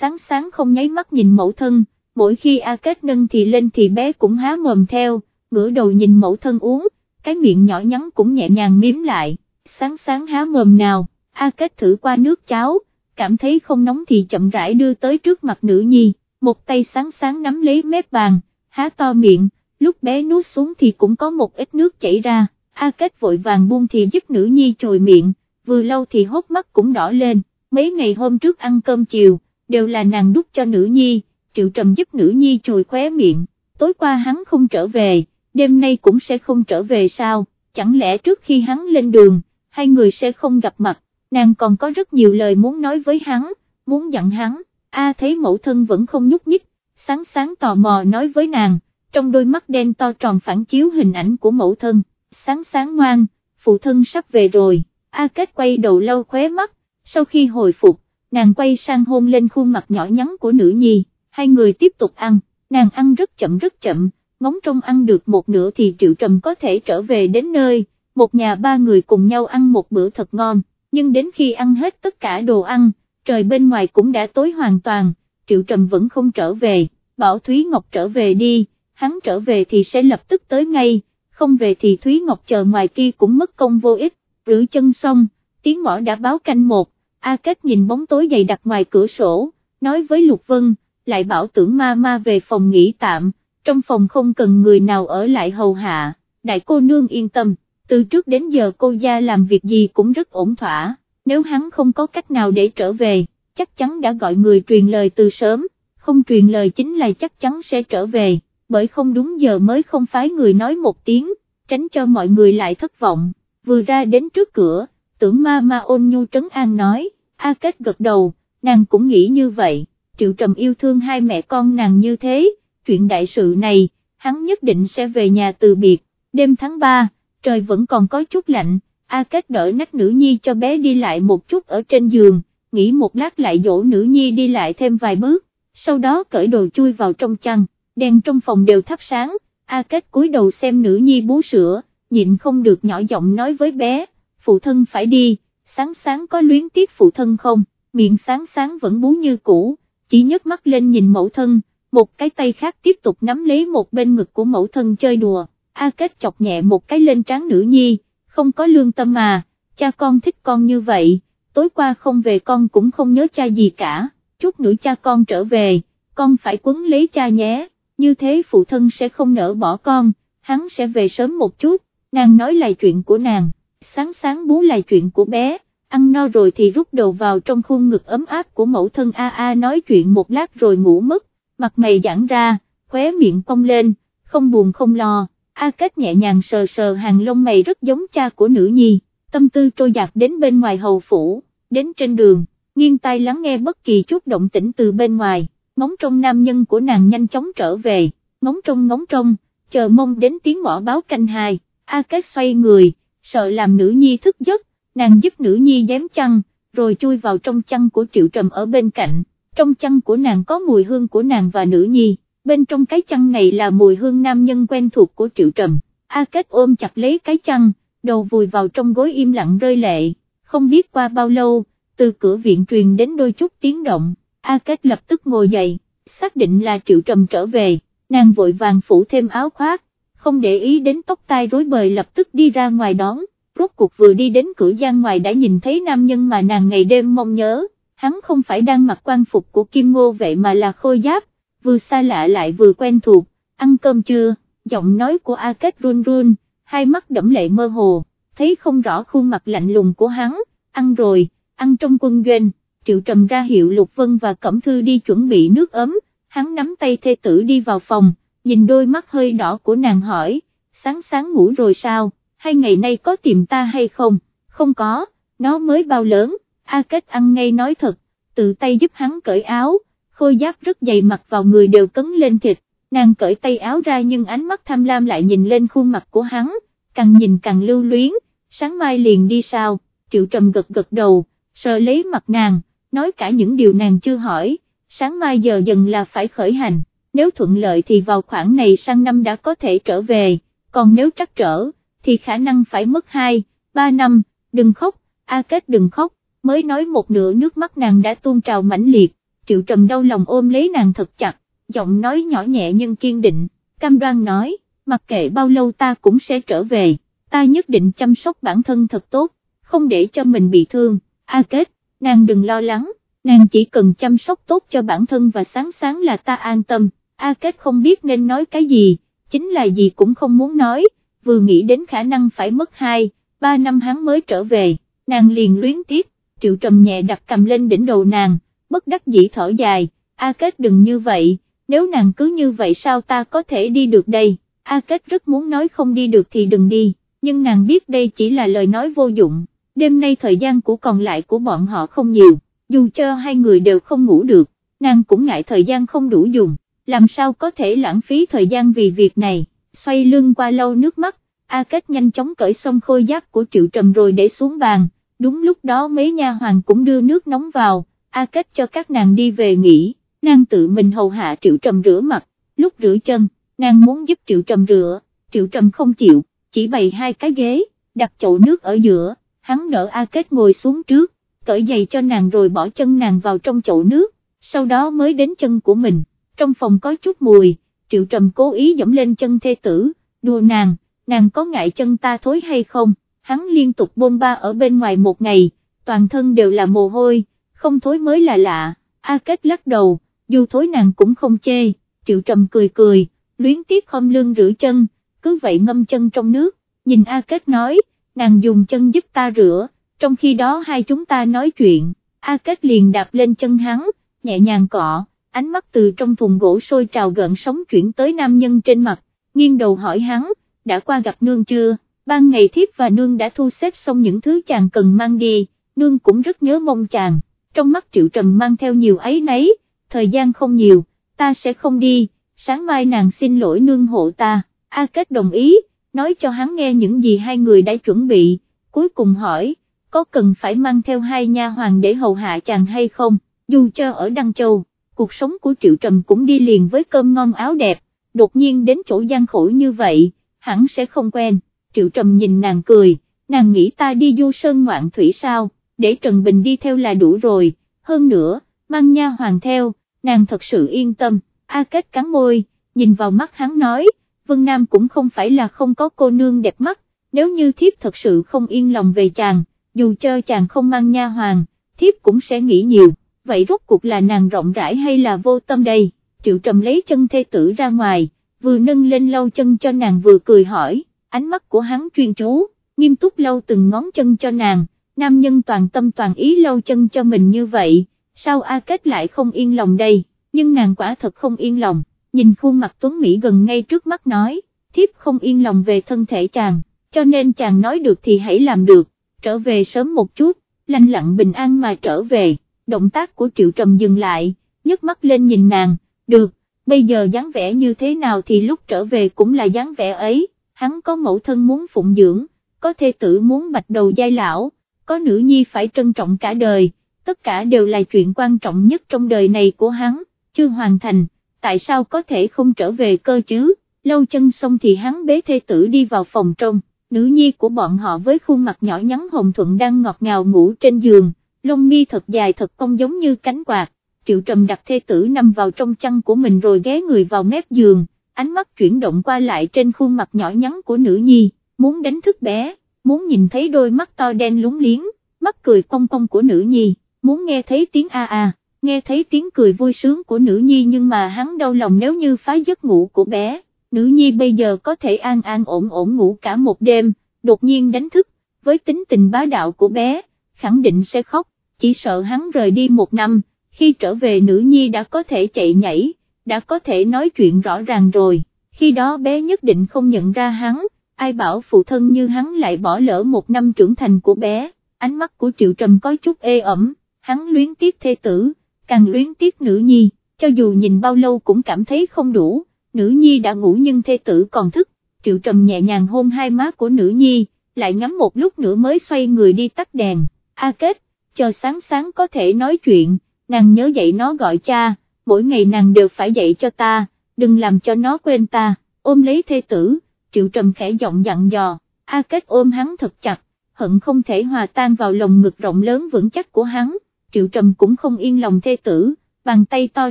sáng sáng không nháy mắt nhìn mẫu thân, mỗi khi A Kết nâng thì lên thì bé cũng há mồm theo, ngửa đầu nhìn mẫu thân uống, cái miệng nhỏ nhắn cũng nhẹ nhàng miếm lại, sáng sáng há mồm nào, A Kết thử qua nước cháo, cảm thấy không nóng thì chậm rãi đưa tới trước mặt nữ nhi, một tay sáng sáng nắm lấy mép bàn, há to miệng, lúc bé nuốt xuống thì cũng có một ít nước chảy ra, A Kết vội vàng buông thì giúp nữ nhi trồi miệng, vừa lâu thì hốt mắt cũng đỏ lên, mấy ngày hôm trước ăn cơm chiều, đều là nàng đút cho nữ nhi, triệu trầm giúp nữ nhi trồi khóe miệng, tối qua hắn không trở về, đêm nay cũng sẽ không trở về sao, chẳng lẽ trước khi hắn lên đường, hai người sẽ không gặp mặt, nàng còn có rất nhiều lời muốn nói với hắn, muốn dặn hắn, A thấy mẫu thân vẫn không nhúc nhích, sáng sáng tò mò nói với nàng, trong đôi mắt đen to tròn phản chiếu hình ảnh của mẫu thân, sáng sáng ngoan, phụ thân sắp về rồi, A Kết quay đầu lâu khóe mắt, sau khi hồi phục, nàng quay sang hôn lên khuôn mặt nhỏ nhắn của nữ nhi, hai người tiếp tục ăn, nàng ăn rất chậm rất chậm, ngóng trông ăn được một nửa thì Triệu Trầm có thể trở về đến nơi, một nhà ba người cùng nhau ăn một bữa thật ngon, nhưng đến khi ăn hết tất cả đồ ăn, trời bên ngoài cũng đã tối hoàn toàn, Triệu Trầm vẫn không trở về, bảo Thúy Ngọc trở về đi, hắn trở về thì sẽ lập tức tới ngay, không về thì Thúy Ngọc chờ ngoài kia cũng mất công vô ích, rửa chân xong, tiếng mỏ đã báo canh một, A Kết nhìn bóng tối dày đặt ngoài cửa sổ, nói với Lục Vân, lại bảo tưởng ma ma về phòng nghỉ tạm, trong phòng không cần người nào ở lại hầu hạ, đại cô nương yên tâm, từ trước đến giờ cô gia làm việc gì cũng rất ổn thỏa, nếu hắn không có cách nào để trở về, chắc chắn đã gọi người truyền lời từ sớm, không truyền lời chính là chắc chắn sẽ trở về, bởi không đúng giờ mới không phái người nói một tiếng, tránh cho mọi người lại thất vọng, vừa ra đến trước cửa, tưởng ma ma ôn nhu trấn an nói, A Kết gật đầu, nàng cũng nghĩ như vậy, Triệu Trầm yêu thương hai mẹ con nàng như thế, chuyện đại sự này, hắn nhất định sẽ về nhà từ biệt, đêm tháng 3, trời vẫn còn có chút lạnh, A Kết đỡ nách nữ nhi cho bé đi lại một chút ở trên giường, nghĩ một lát lại dỗ nữ nhi đi lại thêm vài bước, sau đó cởi đồ chui vào trong chăn, đèn trong phòng đều thắp sáng, A Kết cúi đầu xem nữ nhi bú sữa, nhịn không được nhỏ giọng nói với bé, phụ thân phải đi, sáng sáng có luyến tiếc phụ thân không, miệng sáng sáng vẫn bú như cũ, chỉ nhấc mắt lên nhìn mẫu thân, một cái tay khác tiếp tục nắm lấy một bên ngực của mẫu thân chơi đùa, A Kết chọc nhẹ một cái lên trán nữ nhi, không có lương tâm mà, cha con thích con như vậy, tối qua không về con cũng không nhớ cha gì cả, chút nữa cha con trở về, con phải quấn lấy cha nhé, như thế phụ thân sẽ không nỡ bỏ con, hắn sẽ về sớm một chút, nàng nói lại chuyện của nàng, sáng sáng bú lại chuyện của bé, ăn no rồi thì rút đầu vào trong khuôn ngực ấm áp của mẫu thân A A nói chuyện một lát rồi ngủ mất, mặt mày giãn ra, khóe miệng cong lên, không buồn không lo, A Kết nhẹ nhàng sờ sờ hàng lông mày rất giống cha của nữ nhi, tâm tư trôi dạt đến bên ngoài hầu phủ, đến trên đường, nghiêng tai lắng nghe bất kỳ chút động tĩnh từ bên ngoài, ngóng trong nam nhân của nàng nhanh chóng trở về, ngóng trong ngóng trong, chờ mong đến tiếng mỏ báo canh hai, A Kết xoay người, sợ làm nữ nhi thức giấc, nàng giúp nữ nhi dám chăn, rồi chui vào trong chăn của Triệu Trầm ở bên cạnh, trong chăn của nàng có mùi hương của nàng và nữ nhi, bên trong cái chăn này là mùi hương nam nhân quen thuộc của Triệu Trầm, A Kết ôm chặt lấy cái chăn, đầu vùi vào trong gối im lặng rơi lệ, không biết qua bao lâu, từ cửa viện truyền đến đôi chút tiếng động, A Kết lập tức ngồi dậy, xác định là Triệu Trầm trở về, nàng vội vàng phủ thêm áo khoác, không để ý đến tóc tai rối bời lập tức đi ra ngoài đón, rốt cuộc vừa đi đến cửa gian ngoài đã nhìn thấy nam nhân mà nàng ngày đêm mong nhớ, hắn không phải đang mặc quan phục của Kim Ngô vậy mà là khôi giáp, vừa xa lạ lại vừa quen thuộc, ăn cơm chưa, giọng nói của A Kết run run, hai mắt đẫm lệ mơ hồ, thấy không rõ khuôn mặt lạnh lùng của hắn, ăn rồi, ăn trong quân doanh, triệu trầm ra hiệu Lục Vân và Cẩm Thư đi chuẩn bị nước ấm, hắn nắm tay thê tử đi vào phòng, nhìn đôi mắt hơi đỏ của nàng hỏi, sáng sáng ngủ rồi sao, hai ngày nay có tìm ta hay không, không có, nó mới bao lớn, A Kết ăn ngay nói thật, tự tay giúp hắn cởi áo, khôi giáp rất dày mặt vào người đều cấn lên thịt, nàng cởi tay áo ra nhưng ánh mắt tham lam lại nhìn lên khuôn mặt của hắn, càng nhìn càng lưu luyến, sáng mai liền đi sao, triệu trầm gật gật đầu, sờ lấy mặt nàng, nói cả những điều nàng chưa hỏi, sáng mai giờ dần là phải khởi hành, nếu thuận lợi thì vào khoảng này sang năm đã có thể trở về, còn nếu trắc trở, thì khả năng phải mất 2, 3 năm, đừng khóc, A Kết đừng khóc, mới nói một nửa nước mắt nàng đã tuôn trào mãnh liệt, triệu trầm đau lòng ôm lấy nàng thật chặt, giọng nói nhỏ nhẹ nhưng kiên định, cam đoan nói, mặc kệ bao lâu ta cũng sẽ trở về, ta nhất định chăm sóc bản thân thật tốt, không để cho mình bị thương, A Kết, nàng đừng lo lắng, nàng chỉ cần chăm sóc tốt cho bản thân và sáng sáng là ta an tâm, A Kết không biết nên nói cái gì, chính là gì cũng không muốn nói, vừa nghĩ đến khả năng phải mất 2, 3 năm hắn mới trở về, nàng liền luyến tiếc, triệu trầm nhẹ đặt cầm lên đỉnh đầu nàng, bất đắc dĩ thở dài, A Kết đừng như vậy, nếu nàng cứ như vậy sao ta có thể đi được đây, A Kết rất muốn nói không đi được thì đừng đi, nhưng nàng biết đây chỉ là lời nói vô dụng, đêm nay thời gian của còn lại của bọn họ không nhiều, dù cho hai người đều không ngủ được, nàng cũng ngại thời gian không đủ dùng, làm sao có thể lãng phí thời gian vì việc này, xoay lưng qua lâu nước mắt, A Kết nhanh chóng cởi xong khôi giáp của Triệu Trầm rồi để xuống bàn, đúng lúc đó mấy nha hoàng cũng đưa nước nóng vào, A Kết cho các nàng đi về nghỉ, nàng tự mình hầu hạ Triệu Trầm rửa mặt, lúc rửa chân, nàng muốn giúp Triệu Trầm rửa, Triệu Trầm không chịu, chỉ bày hai cái ghế, đặt chậu nước ở giữa, hắn đỡ A Kết ngồi xuống trước, cởi giày cho nàng rồi bỏ chân nàng vào trong chậu nước, sau đó mới đến chân của mình, trong phòng có chút mùi, Triệu Trầm cố ý dẫm lên chân thê tử, đùa nàng, nàng có ngại chân ta thối hay không, hắn liên tục bôn ba ở bên ngoài một ngày, toàn thân đều là mồ hôi, không thối mới là lạ, A Kết lắc đầu, dù thối nàng cũng không chê, Triệu Trầm cười cười, luyến tiếc không lưng rửa chân, cứ vậy ngâm chân trong nước, nhìn A Kết nói, nàng dùng chân giúp ta rửa, trong khi đó hai chúng ta nói chuyện, A Kết liền đạp lên chân hắn, nhẹ nhàng cọ, ánh mắt từ trong thùng gỗ sôi trào gợn sóng chuyển tới nam nhân trên mặt, nghiêng đầu hỏi hắn, đã qua gặp nương chưa, ban ngày thiếp và nương đã thu xếp xong những thứ chàng cần mang đi, nương cũng rất nhớ mong chàng, trong mắt triệu trầm mang theo nhiều ấy nấy, thời gian không nhiều, ta sẽ không đi, sáng mai nàng xin lỗi nương hộ ta, A Kết đồng ý, nói cho hắn nghe những gì hai người đã chuẩn bị, cuối cùng hỏi, có cần phải mang theo hai nha hoàng để hầu hạ chàng hay không, dù cho ở Đăng Châu, cuộc sống của Triệu Trầm cũng đi liền với cơm ngon áo đẹp, đột nhiên đến chỗ gian khổ như vậy, hẳn sẽ không quen, Triệu Trầm nhìn nàng cười, nàng nghĩ ta đi du sơn ngoạn thủy sao, để Trần Bình đi theo là đủ rồi, hơn nữa, mang nha hoàng theo, nàng thật sự yên tâm, A Kết cắn môi, nhìn vào mắt hắn nói, Vân Nam cũng không phải là không có cô nương đẹp mắt, nếu như thiếp thật sự không yên lòng về chàng, dù cho chàng không mang nha hoàng, thiếp cũng sẽ nghĩ nhiều, vậy rốt cuộc là nàng rộng rãi hay là vô tâm đây, triệu trầm lấy chân thê tử ra ngoài, vừa nâng lên lau chân cho nàng vừa cười hỏi, ánh mắt của hắn chuyên chú, nghiêm túc lau từng ngón chân cho nàng, nam nhân toàn tâm toàn ý lau chân cho mình như vậy, sao A Kết lại không yên lòng đây, nhưng nàng quả thật không yên lòng, nhìn khuôn mặt Tuấn Mỹ gần ngay trước mắt nói, thiếp không yên lòng về thân thể chàng, cho nên chàng nói được thì hãy làm được, trở về sớm một chút, lành lặng bình an mà trở về, động tác của Triệu Trầm dừng lại, nhấc mắt lên nhìn nàng, được, bây giờ dáng vẻ như thế nào thì lúc trở về cũng là dáng vẻ ấy, hắn có mẫu thân muốn phụng dưỡng, có thê tử muốn bạch đầu giai lão, có nữ nhi phải trân trọng cả đời, tất cả đều là chuyện quan trọng nhất trong đời này của hắn, chưa hoàn thành, tại sao có thể không trở về cơ chứ, lâu chân xong thì hắn bế thê tử đi vào phòng trong, nữ nhi của bọn họ với khuôn mặt nhỏ nhắn hồng thuận đang ngọt ngào ngủ trên giường, lông mi thật dài thật cong giống như cánh quạt, triệu trầm đặt thê tử nằm vào trong chăn của mình rồi ghé người vào mép giường, ánh mắt chuyển động qua lại trên khuôn mặt nhỏ nhắn của nữ nhi, muốn đánh thức bé, muốn nhìn thấy đôi mắt to đen lúng liếng, mắt cười cong cong của nữ nhi, muốn nghe thấy tiếng a a, nghe thấy tiếng cười vui sướng của nữ nhi nhưng mà hắn đau lòng nếu như phá giấc ngủ của bé, nữ nhi bây giờ có thể an an ổn ổn ngủ cả một đêm, đột nhiên đánh thức, với tính tình bá đạo của bé, khẳng định sẽ khóc, chỉ sợ hắn rời đi một năm, khi trở về nữ nhi đã có thể chạy nhảy, đã có thể nói chuyện rõ ràng rồi, khi đó bé nhất định không nhận ra hắn, ai bảo phụ thân như hắn lại bỏ lỡ một năm trưởng thành của bé, ánh mắt của Triệu Trầm có chút ê ẩm, hắn luyến tiếc thê tử, càng luyến tiếc nữ nhi, cho dù nhìn bao lâu cũng cảm thấy không đủ, nữ nhi đã ngủ nhưng thê tử còn thức, triệu trầm nhẹ nhàng hôn hai má của nữ nhi, lại ngắm một lúc nữa mới xoay người đi tắt đèn, A Kết, chờ sáng sáng có thể nói chuyện, nàng nhớ dậy nó gọi cha, mỗi ngày nàng đều phải dạy cho ta, đừng làm cho nó quên ta, ôm lấy thê tử, triệu trầm khẽ giọng dặn dò, A Kết ôm hắn thật chặt, hận không thể hòa tan vào lồng ngực rộng lớn vững chắc của hắn, triệu trầm cũng không yên lòng thê tử, bàn tay to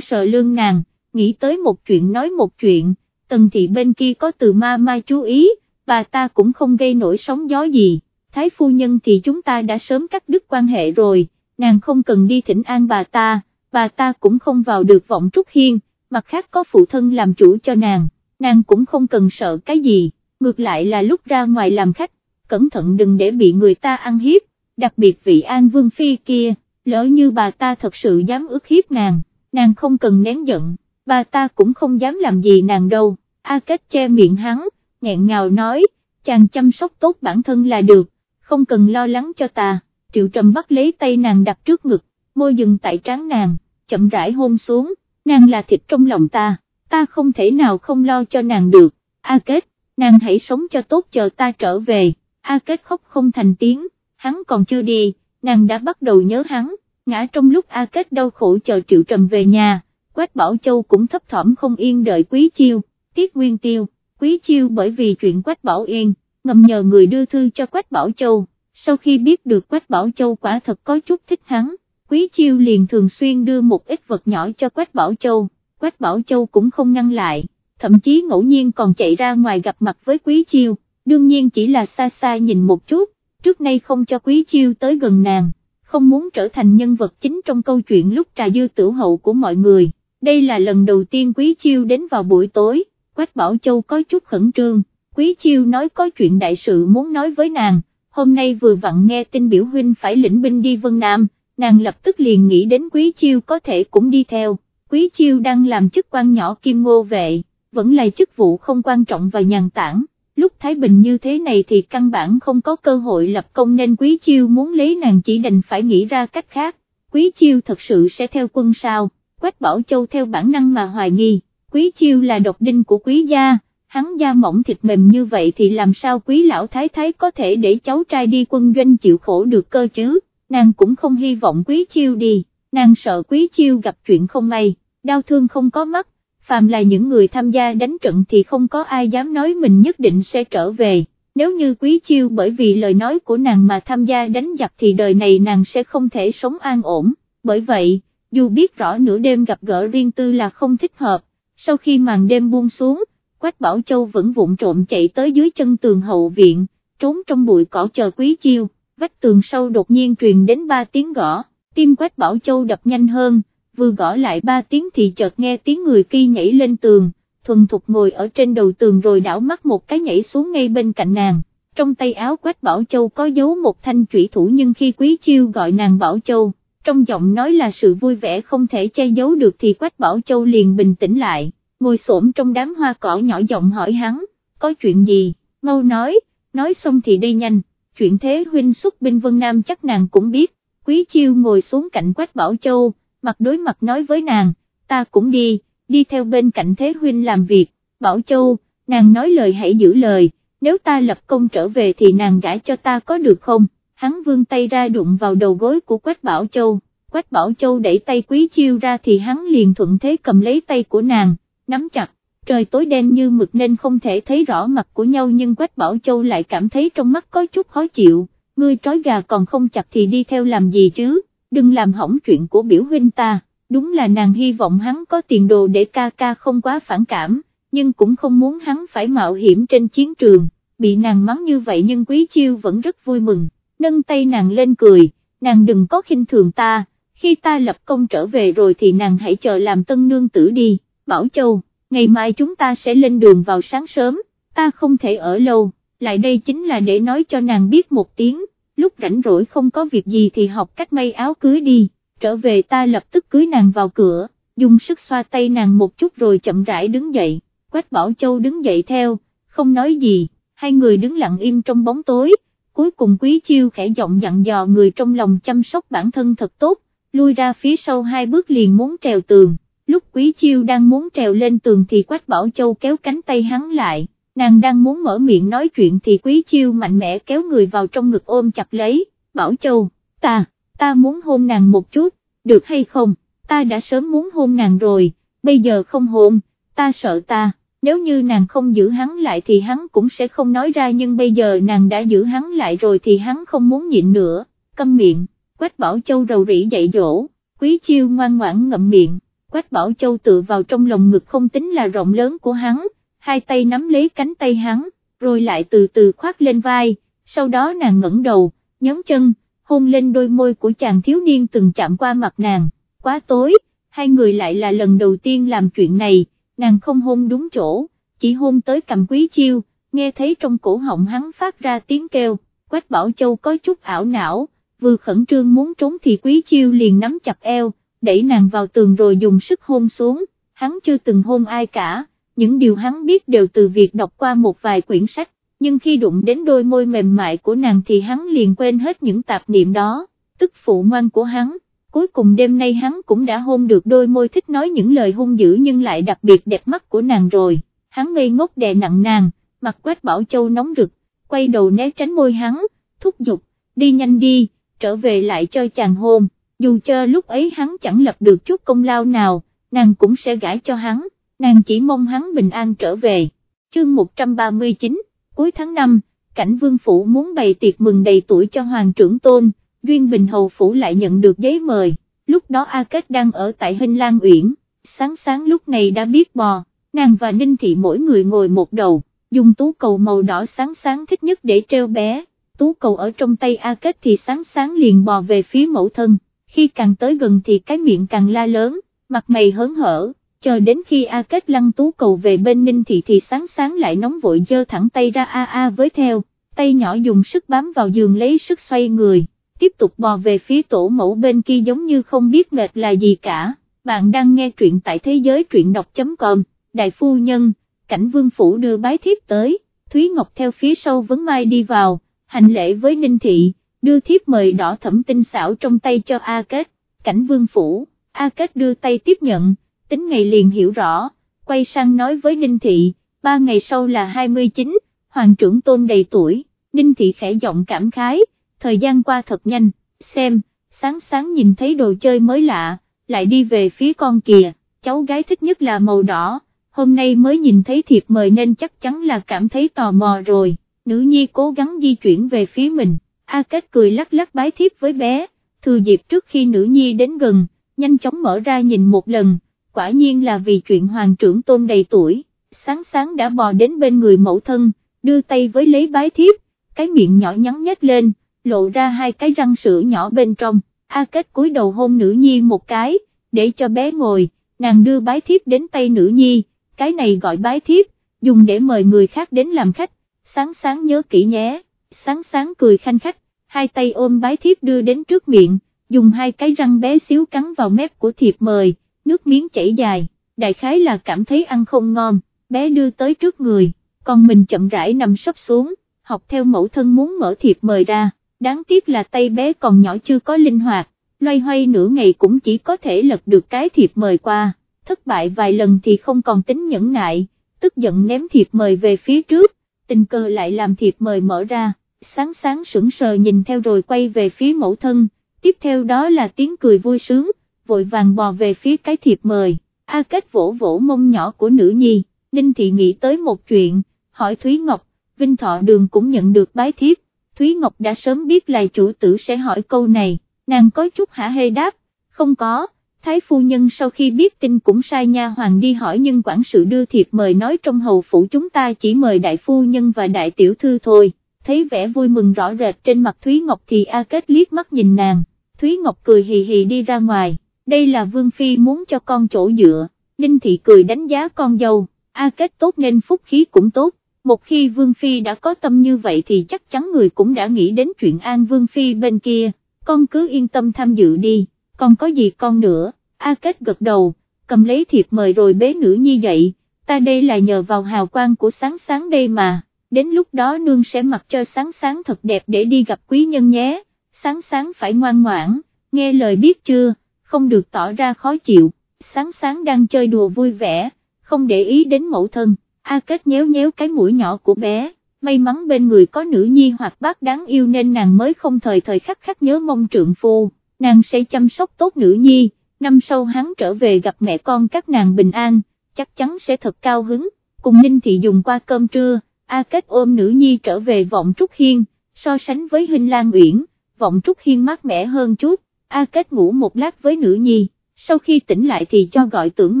sờ lương nàng, nghĩ tới một chuyện nói một chuyện, tần thị bên kia có từ ma ma chú ý, bà ta cũng không gây nổi sóng gió gì, thái phu nhân thì chúng ta đã sớm cắt đứt quan hệ rồi, nàng không cần đi thỉnh an bà ta, bà ta cũng không vào được vọng trúc hiên, mặt khác có phụ thân làm chủ cho nàng, nàng cũng không cần sợ cái gì, ngược lại là lúc ra ngoài làm khách, cẩn thận đừng để bị người ta ăn hiếp, đặc biệt vị an vương phi kia, lỡ như bà ta thật sự dám ức hiếp nàng, nàng không cần nén giận, bà ta cũng không dám làm gì nàng đâu, A Kết che miệng hắn, nghẹn ngào nói, chàng chăm sóc tốt bản thân là được, không cần lo lắng cho ta, triệu trầm bắt lấy tay nàng đặt trước ngực, môi dừng tại trán nàng, chậm rãi hôn xuống, nàng là thịt trong lòng ta, ta không thể nào không lo cho nàng được, A Kết, nàng hãy sống cho tốt chờ ta trở về, A Kết khóc không thành tiếng, hắn còn chưa đi, nàng đã bắt đầu nhớ hắn, ngã trong lúc A Kết đau khổ chờ Triệu Trầm về nhà, Quách Bảo Châu cũng thấp thỏm không yên đợi Quý Chiêu, Tiết Nguyên Tiêu, Quý Chiêu bởi vì chuyện Quách Bảo Yên, ngầm nhờ người đưa thư cho Quách Bảo Châu, sau khi biết được Quách Bảo Châu quả thật có chút thích hắn, Quý Chiêu liền thường xuyên đưa một ít vật nhỏ cho Quách Bảo Châu, Quách Bảo Châu cũng không ngăn lại, thậm chí ngẫu nhiên còn chạy ra ngoài gặp mặt với Quý Chiêu, đương nhiên chỉ là xa xa nhìn một chút, trước nay không cho Quý Chiêu tới gần nàng, không muốn trở thành nhân vật chính trong câu chuyện lúc trà dư tử hậu của mọi người, đây là lần đầu tiên Quý Chiêu đến vào buổi tối, Quách Bảo Châu có chút khẩn trương, Quý Chiêu nói có chuyện đại sự muốn nói với nàng, hôm nay vừa vặn nghe tin biểu huynh phải lĩnh binh đi Vân Nam, nàng lập tức liền nghĩ đến Quý Chiêu có thể cũng đi theo, Quý Chiêu đang làm chức quan nhỏ kim ngô vệ, vẫn là chức vụ không quan trọng và nhàn tản, lúc Thái Bình như thế này thì căn bản không có cơ hội lập công nên Quý Chiêu muốn lấy nàng chỉ đành phải nghĩ ra cách khác, Quý Chiêu thật sự sẽ theo quân sao, Quách Bảo Châu theo bản năng mà hoài nghi, Quý Chiêu là độc đinh của Quý gia, hắn da mỏng thịt mềm như vậy thì làm sao Quý Lão Thái Thái có thể để cháu trai đi quân doanh chịu khổ được cơ chứ, nàng cũng không hy vọng Quý Chiêu đi, nàng sợ Quý Chiêu gặp chuyện không may, đau thương không có mắt phàm là những người tham gia đánh trận thì không có ai dám nói mình nhất định sẽ trở về, nếu như quý chiêu bởi vì lời nói của nàng mà tham gia đánh giặc thì đời này nàng sẽ không thể sống an ổn, bởi vậy, dù biết rõ nửa đêm gặp gỡ riêng tư là không thích hợp, sau khi màn đêm buông xuống, Quách Bảo Châu vẫn vụng trộm chạy tới dưới chân tường hậu viện, trốn trong bụi cỏ chờ quý chiêu, vách tường sâu đột nhiên truyền đến ba tiếng gõ, tim Quách Bảo Châu đập nhanh hơn, vừa gõ lại ba tiếng thì chợt nghe tiếng người kia nhảy lên tường, thuần thục ngồi ở trên đầu tường rồi đảo mắt một cái nhảy xuống ngay bên cạnh nàng, trong tay áo Quách Bảo Châu có giấu một thanh trụy thủ nhưng khi Quý Chiêu gọi nàng Bảo Châu, trong giọng nói là sự vui vẻ không thể che giấu được thì Quách Bảo Châu liền bình tĩnh lại, ngồi xổm trong đám hoa cỏ nhỏ giọng hỏi hắn, có chuyện gì, mau nói, nói xong thì đi nhanh, chuyện thế huynh xuất binh Vân Nam chắc nàng cũng biết, Quý Chiêu ngồi xuống cạnh Quách Bảo Châu, mặt đối mặt nói với nàng, ta cũng đi, đi theo bên cạnh Thế Huynh làm việc, Bảo Châu, nàng nói lời hãy giữ lời, nếu ta lập công trở về thì nàng gãi cho ta có được không, hắn vươn tay ra đụng vào đầu gối của Quách Bảo Châu, Quách Bảo Châu đẩy tay Quý Chiêu ra thì hắn liền thuận thế cầm lấy tay của nàng, nắm chặt, trời tối đen như mực nên không thể thấy rõ mặt của nhau nhưng Quách Bảo Châu lại cảm thấy trong mắt có chút khó chịu, ngươi trói gà còn không chặt thì đi theo làm gì chứ, đừng làm hỏng chuyện của biểu huynh ta, đúng là nàng hy vọng hắn có tiền đồ để ca ca không quá phản cảm, nhưng cũng không muốn hắn phải mạo hiểm trên chiến trường, bị nàng mắng như vậy nhưng Quý Chiêu vẫn rất vui mừng, nâng tay nàng lên cười, nàng đừng có khinh thường ta, khi ta lập công trở về rồi thì nàng hãy chờ làm tân nương tử đi, Bảo Châu, ngày mai chúng ta sẽ lên đường vào sáng sớm, ta không thể ở lâu, lại đây chính là để nói cho nàng biết một tiếng, lúc rảnh rỗi không có việc gì thì học cách may áo cưới đi, trở về ta lập tức cưới nàng vào cửa, dùng sức xoa tay nàng một chút rồi chậm rãi đứng dậy, Quách Bảo Châu đứng dậy theo, không nói gì, hai người đứng lặng im trong bóng tối, cuối cùng Quý Chiêu khẽ giọng dặn dò người trong lòng chăm sóc bản thân thật tốt, lui ra phía sau hai bước liền muốn trèo tường, lúc Quý Chiêu đang muốn trèo lên tường thì Quách Bảo Châu kéo cánh tay hắn lại, nàng đang muốn mở miệng nói chuyện thì Quý Chiêu mạnh mẽ kéo người vào trong ngực ôm chặt lấy, Bảo Châu, ta, ta muốn hôn nàng một chút, được hay không, ta đã sớm muốn hôn nàng rồi, bây giờ không hôn, ta sợ ta, nếu như nàng không giữ hắn lại thì hắn cũng sẽ không nói ra nhưng bây giờ nàng đã giữ hắn lại rồi thì hắn không muốn nhịn nữa, câm miệng, Quách Bảo Châu rầu rĩ dạy dỗ, Quý Chiêu ngoan ngoãn ngậm miệng. Quách Bảo Châu tự vào trong lồng ngực không tính là rộng lớn của hắn, hai tay nắm lấy cánh tay hắn, rồi lại từ từ khoác lên vai, sau đó nàng ngẩng đầu, nhón chân, hôn lên đôi môi của chàng thiếu niên từng chạm qua mặt nàng, quá tối, hai người lại là lần đầu tiên làm chuyện này, nàng không hôn đúng chỗ, chỉ hôn tới cầm quý chiêu, nghe thấy trong cổ họng hắn phát ra tiếng kêu, Quách Bảo Châu có chút ảo não, vừa khẩn trương muốn trốn thì quý chiêu liền nắm chặt eo, đẩy nàng vào tường rồi dùng sức hôn xuống, hắn chưa từng hôn ai cả, những điều hắn biết đều từ việc đọc qua một vài quyển sách, nhưng khi đụng đến đôi môi mềm mại của nàng thì hắn liền quên hết những tạp niệm đó, tức phụ ngoan của hắn. Cuối cùng đêm nay hắn cũng đã hôn được đôi môi thích nói những lời hung dữ nhưng lại đặc biệt đẹp mắt của nàng rồi, hắn ngây ngốc đè nặng nàng, mặt quách bảo châu nóng rực, quay đầu né tránh môi hắn, thúc giục, đi nhanh đi, trở về lại cho chàng hôn. Dù cho lúc ấy hắn chẳng lập được chút công lao nào, nàng cũng sẽ gãi cho hắn, nàng chỉ mong hắn bình an trở về. Chương 139, cuối tháng 5, cảnh vương phủ muốn bày tiệc mừng đầy tuổi cho hoàng trưởng tôn, Duyên Bình Hầu Phủ lại nhận được giấy mời, lúc đó A Kết đang ở tại hinh Lan Uyển, sáng sáng lúc này đã biết bò, nàng và Ninh Thị mỗi người ngồi một đầu, dùng tú cầu màu đỏ sáng sáng thích nhất để treo bé, tú cầu ở trong tay A Kết thì sáng sáng liền bò về phía mẫu thân khi càng tới gần thì cái miệng càng la lớn, mặt mày hớn hở, chờ đến khi A Kết lăn tú cầu về bên Ninh Thị thì sáng sáng lại nóng vội dơ thẳng tay ra A A với theo, tay nhỏ dùng sức bám vào giường lấy sức xoay người, tiếp tục bò về phía tổ mẫu bên kia giống như không biết mệt là gì cả, bạn đang nghe truyện tại thế giới truyện đọc.com, đại phu nhân, cảnh vương phủ đưa bái thiếp tới, Thúy Ngọc theo phía sau vấn mai đi vào, hành lễ với Ninh Thị đưa thiếp mời đỏ thẩm tinh xảo trong tay cho A Kết, cảnh vương phủ, A Kết đưa tay tiếp nhận, tính ngày liền hiểu rõ, quay sang nói với Ninh Thị, ba ngày sau là 29, hoàng trưởng tôn đầy tuổi, Ninh Thị khẽ giọng cảm khái, thời gian qua thật nhanh, xem, sáng sáng nhìn thấy đồ chơi mới lạ, lại đi về phía con kìa, cháu gái thích nhất là màu đỏ, hôm nay mới nhìn thấy thiệp mời nên chắc chắn là cảm thấy tò mò rồi, nữ nhi cố gắng di chuyển về phía mình. A Kết cười lắc lắc bái thiếp với bé, thừa dịp trước khi nữ nhi đến gần, nhanh chóng mở ra nhìn một lần, quả nhiên là vì chuyện hoàng trưởng tôn đầy tuổi, sáng sáng đã bò đến bên người mẫu thân, đưa tay với lấy bái thiếp, cái miệng nhỏ nhắn nhét lên, lộ ra hai cái răng sữa nhỏ bên trong, A Kết cúi đầu hôn nữ nhi một cái, để cho bé ngồi, nàng đưa bái thiếp đến tay nữ nhi, cái này gọi bái thiếp, dùng để mời người khác đến làm khách, sáng sáng nhớ kỹ nhé sáng sáng cười khanh khách, hai tay ôm bái thiếp đưa đến trước miệng, dùng hai cái răng bé xíu cắn vào mép của thiệp mời, nước miếng chảy dài, đại khái là cảm thấy ăn không ngon, bé đưa tới trước người, còn mình chậm rãi nằm sấp xuống, học theo mẫu thân muốn mở thiệp mời ra, đáng tiếc là tay bé còn nhỏ chưa có linh hoạt, loay hoay nửa ngày cũng chỉ có thể lật được cái thiệp mời qua, thất bại vài lần thì không còn tính nhẫn nại, tức giận ném thiệp mời về phía trước, tình cờ lại làm thiệp mời mở ra, sáng sáng sững sờ nhìn theo rồi quay về phía mẫu thân, tiếp theo đó là tiếng cười vui sướng, vội vàng bò về phía cái thiệp mời, A Kết vỗ vỗ mông nhỏ của nữ nhi, Ninh Thị nghĩ tới một chuyện, hỏi Thúy Ngọc, Vinh Thọ Đường cũng nhận được bái thiếp, Thúy Ngọc đã sớm biết là chủ tử sẽ hỏi câu này, nàng có chút hả hê đáp, không có. Thái phu nhân sau khi biết tin cũng sai nha hoàng đi hỏi nhưng quản sự đưa thiệp mời nói trong hầu phủ chúng ta chỉ mời đại phu nhân và đại tiểu thư thôi, thấy vẻ vui mừng rõ rệt trên mặt Thúy Ngọc thì A Kết liếc mắt nhìn nàng, Thúy Ngọc cười hì hì đi ra ngoài, đây là Vương Phi muốn cho con chỗ dựa, Ninh Thị cười đánh giá con dâu, A Kết tốt nên phúc khí cũng tốt, một khi Vương Phi đã có tâm như vậy thì chắc chắn người cũng đã nghĩ đến chuyện An Vương Phi bên kia, con cứ yên tâm tham dự đi, còn có gì con nữa, A Kết gật đầu, cầm lấy thiệp mời rồi bế nữ nhi dậy, ta đây là nhờ vào hào quang của sáng sáng đây mà. Đến lúc đó nương sẽ mặc cho sáng sáng thật đẹp để đi gặp quý nhân nhé, sáng sáng phải ngoan ngoãn, nghe lời biết chưa, không được tỏ ra khó chịu, sáng sáng đang chơi đùa vui vẻ, không để ý đến mẫu thân, A Kết nhéo nhéo cái mũi nhỏ của bé, may mắn bên người có nữ nhi hoặc bác đáng yêu nên nàng mới không thời thời khắc khắc nhớ mong trượng phu, nàng sẽ chăm sóc tốt nữ nhi, năm sau hắn trở về gặp mẹ con các nàng bình an, chắc chắn sẽ thật cao hứng, cùng Ninh Thị dùng qua cơm trưa, A Kết ôm nữ nhi trở về vọng Trúc Hiên, so sánh với Hình Lan Uyển, vọng Trúc Hiên mát mẻ hơn chút, A Kết ngủ một lát với nữ nhi, sau khi tỉnh lại thì cho gọi tưởng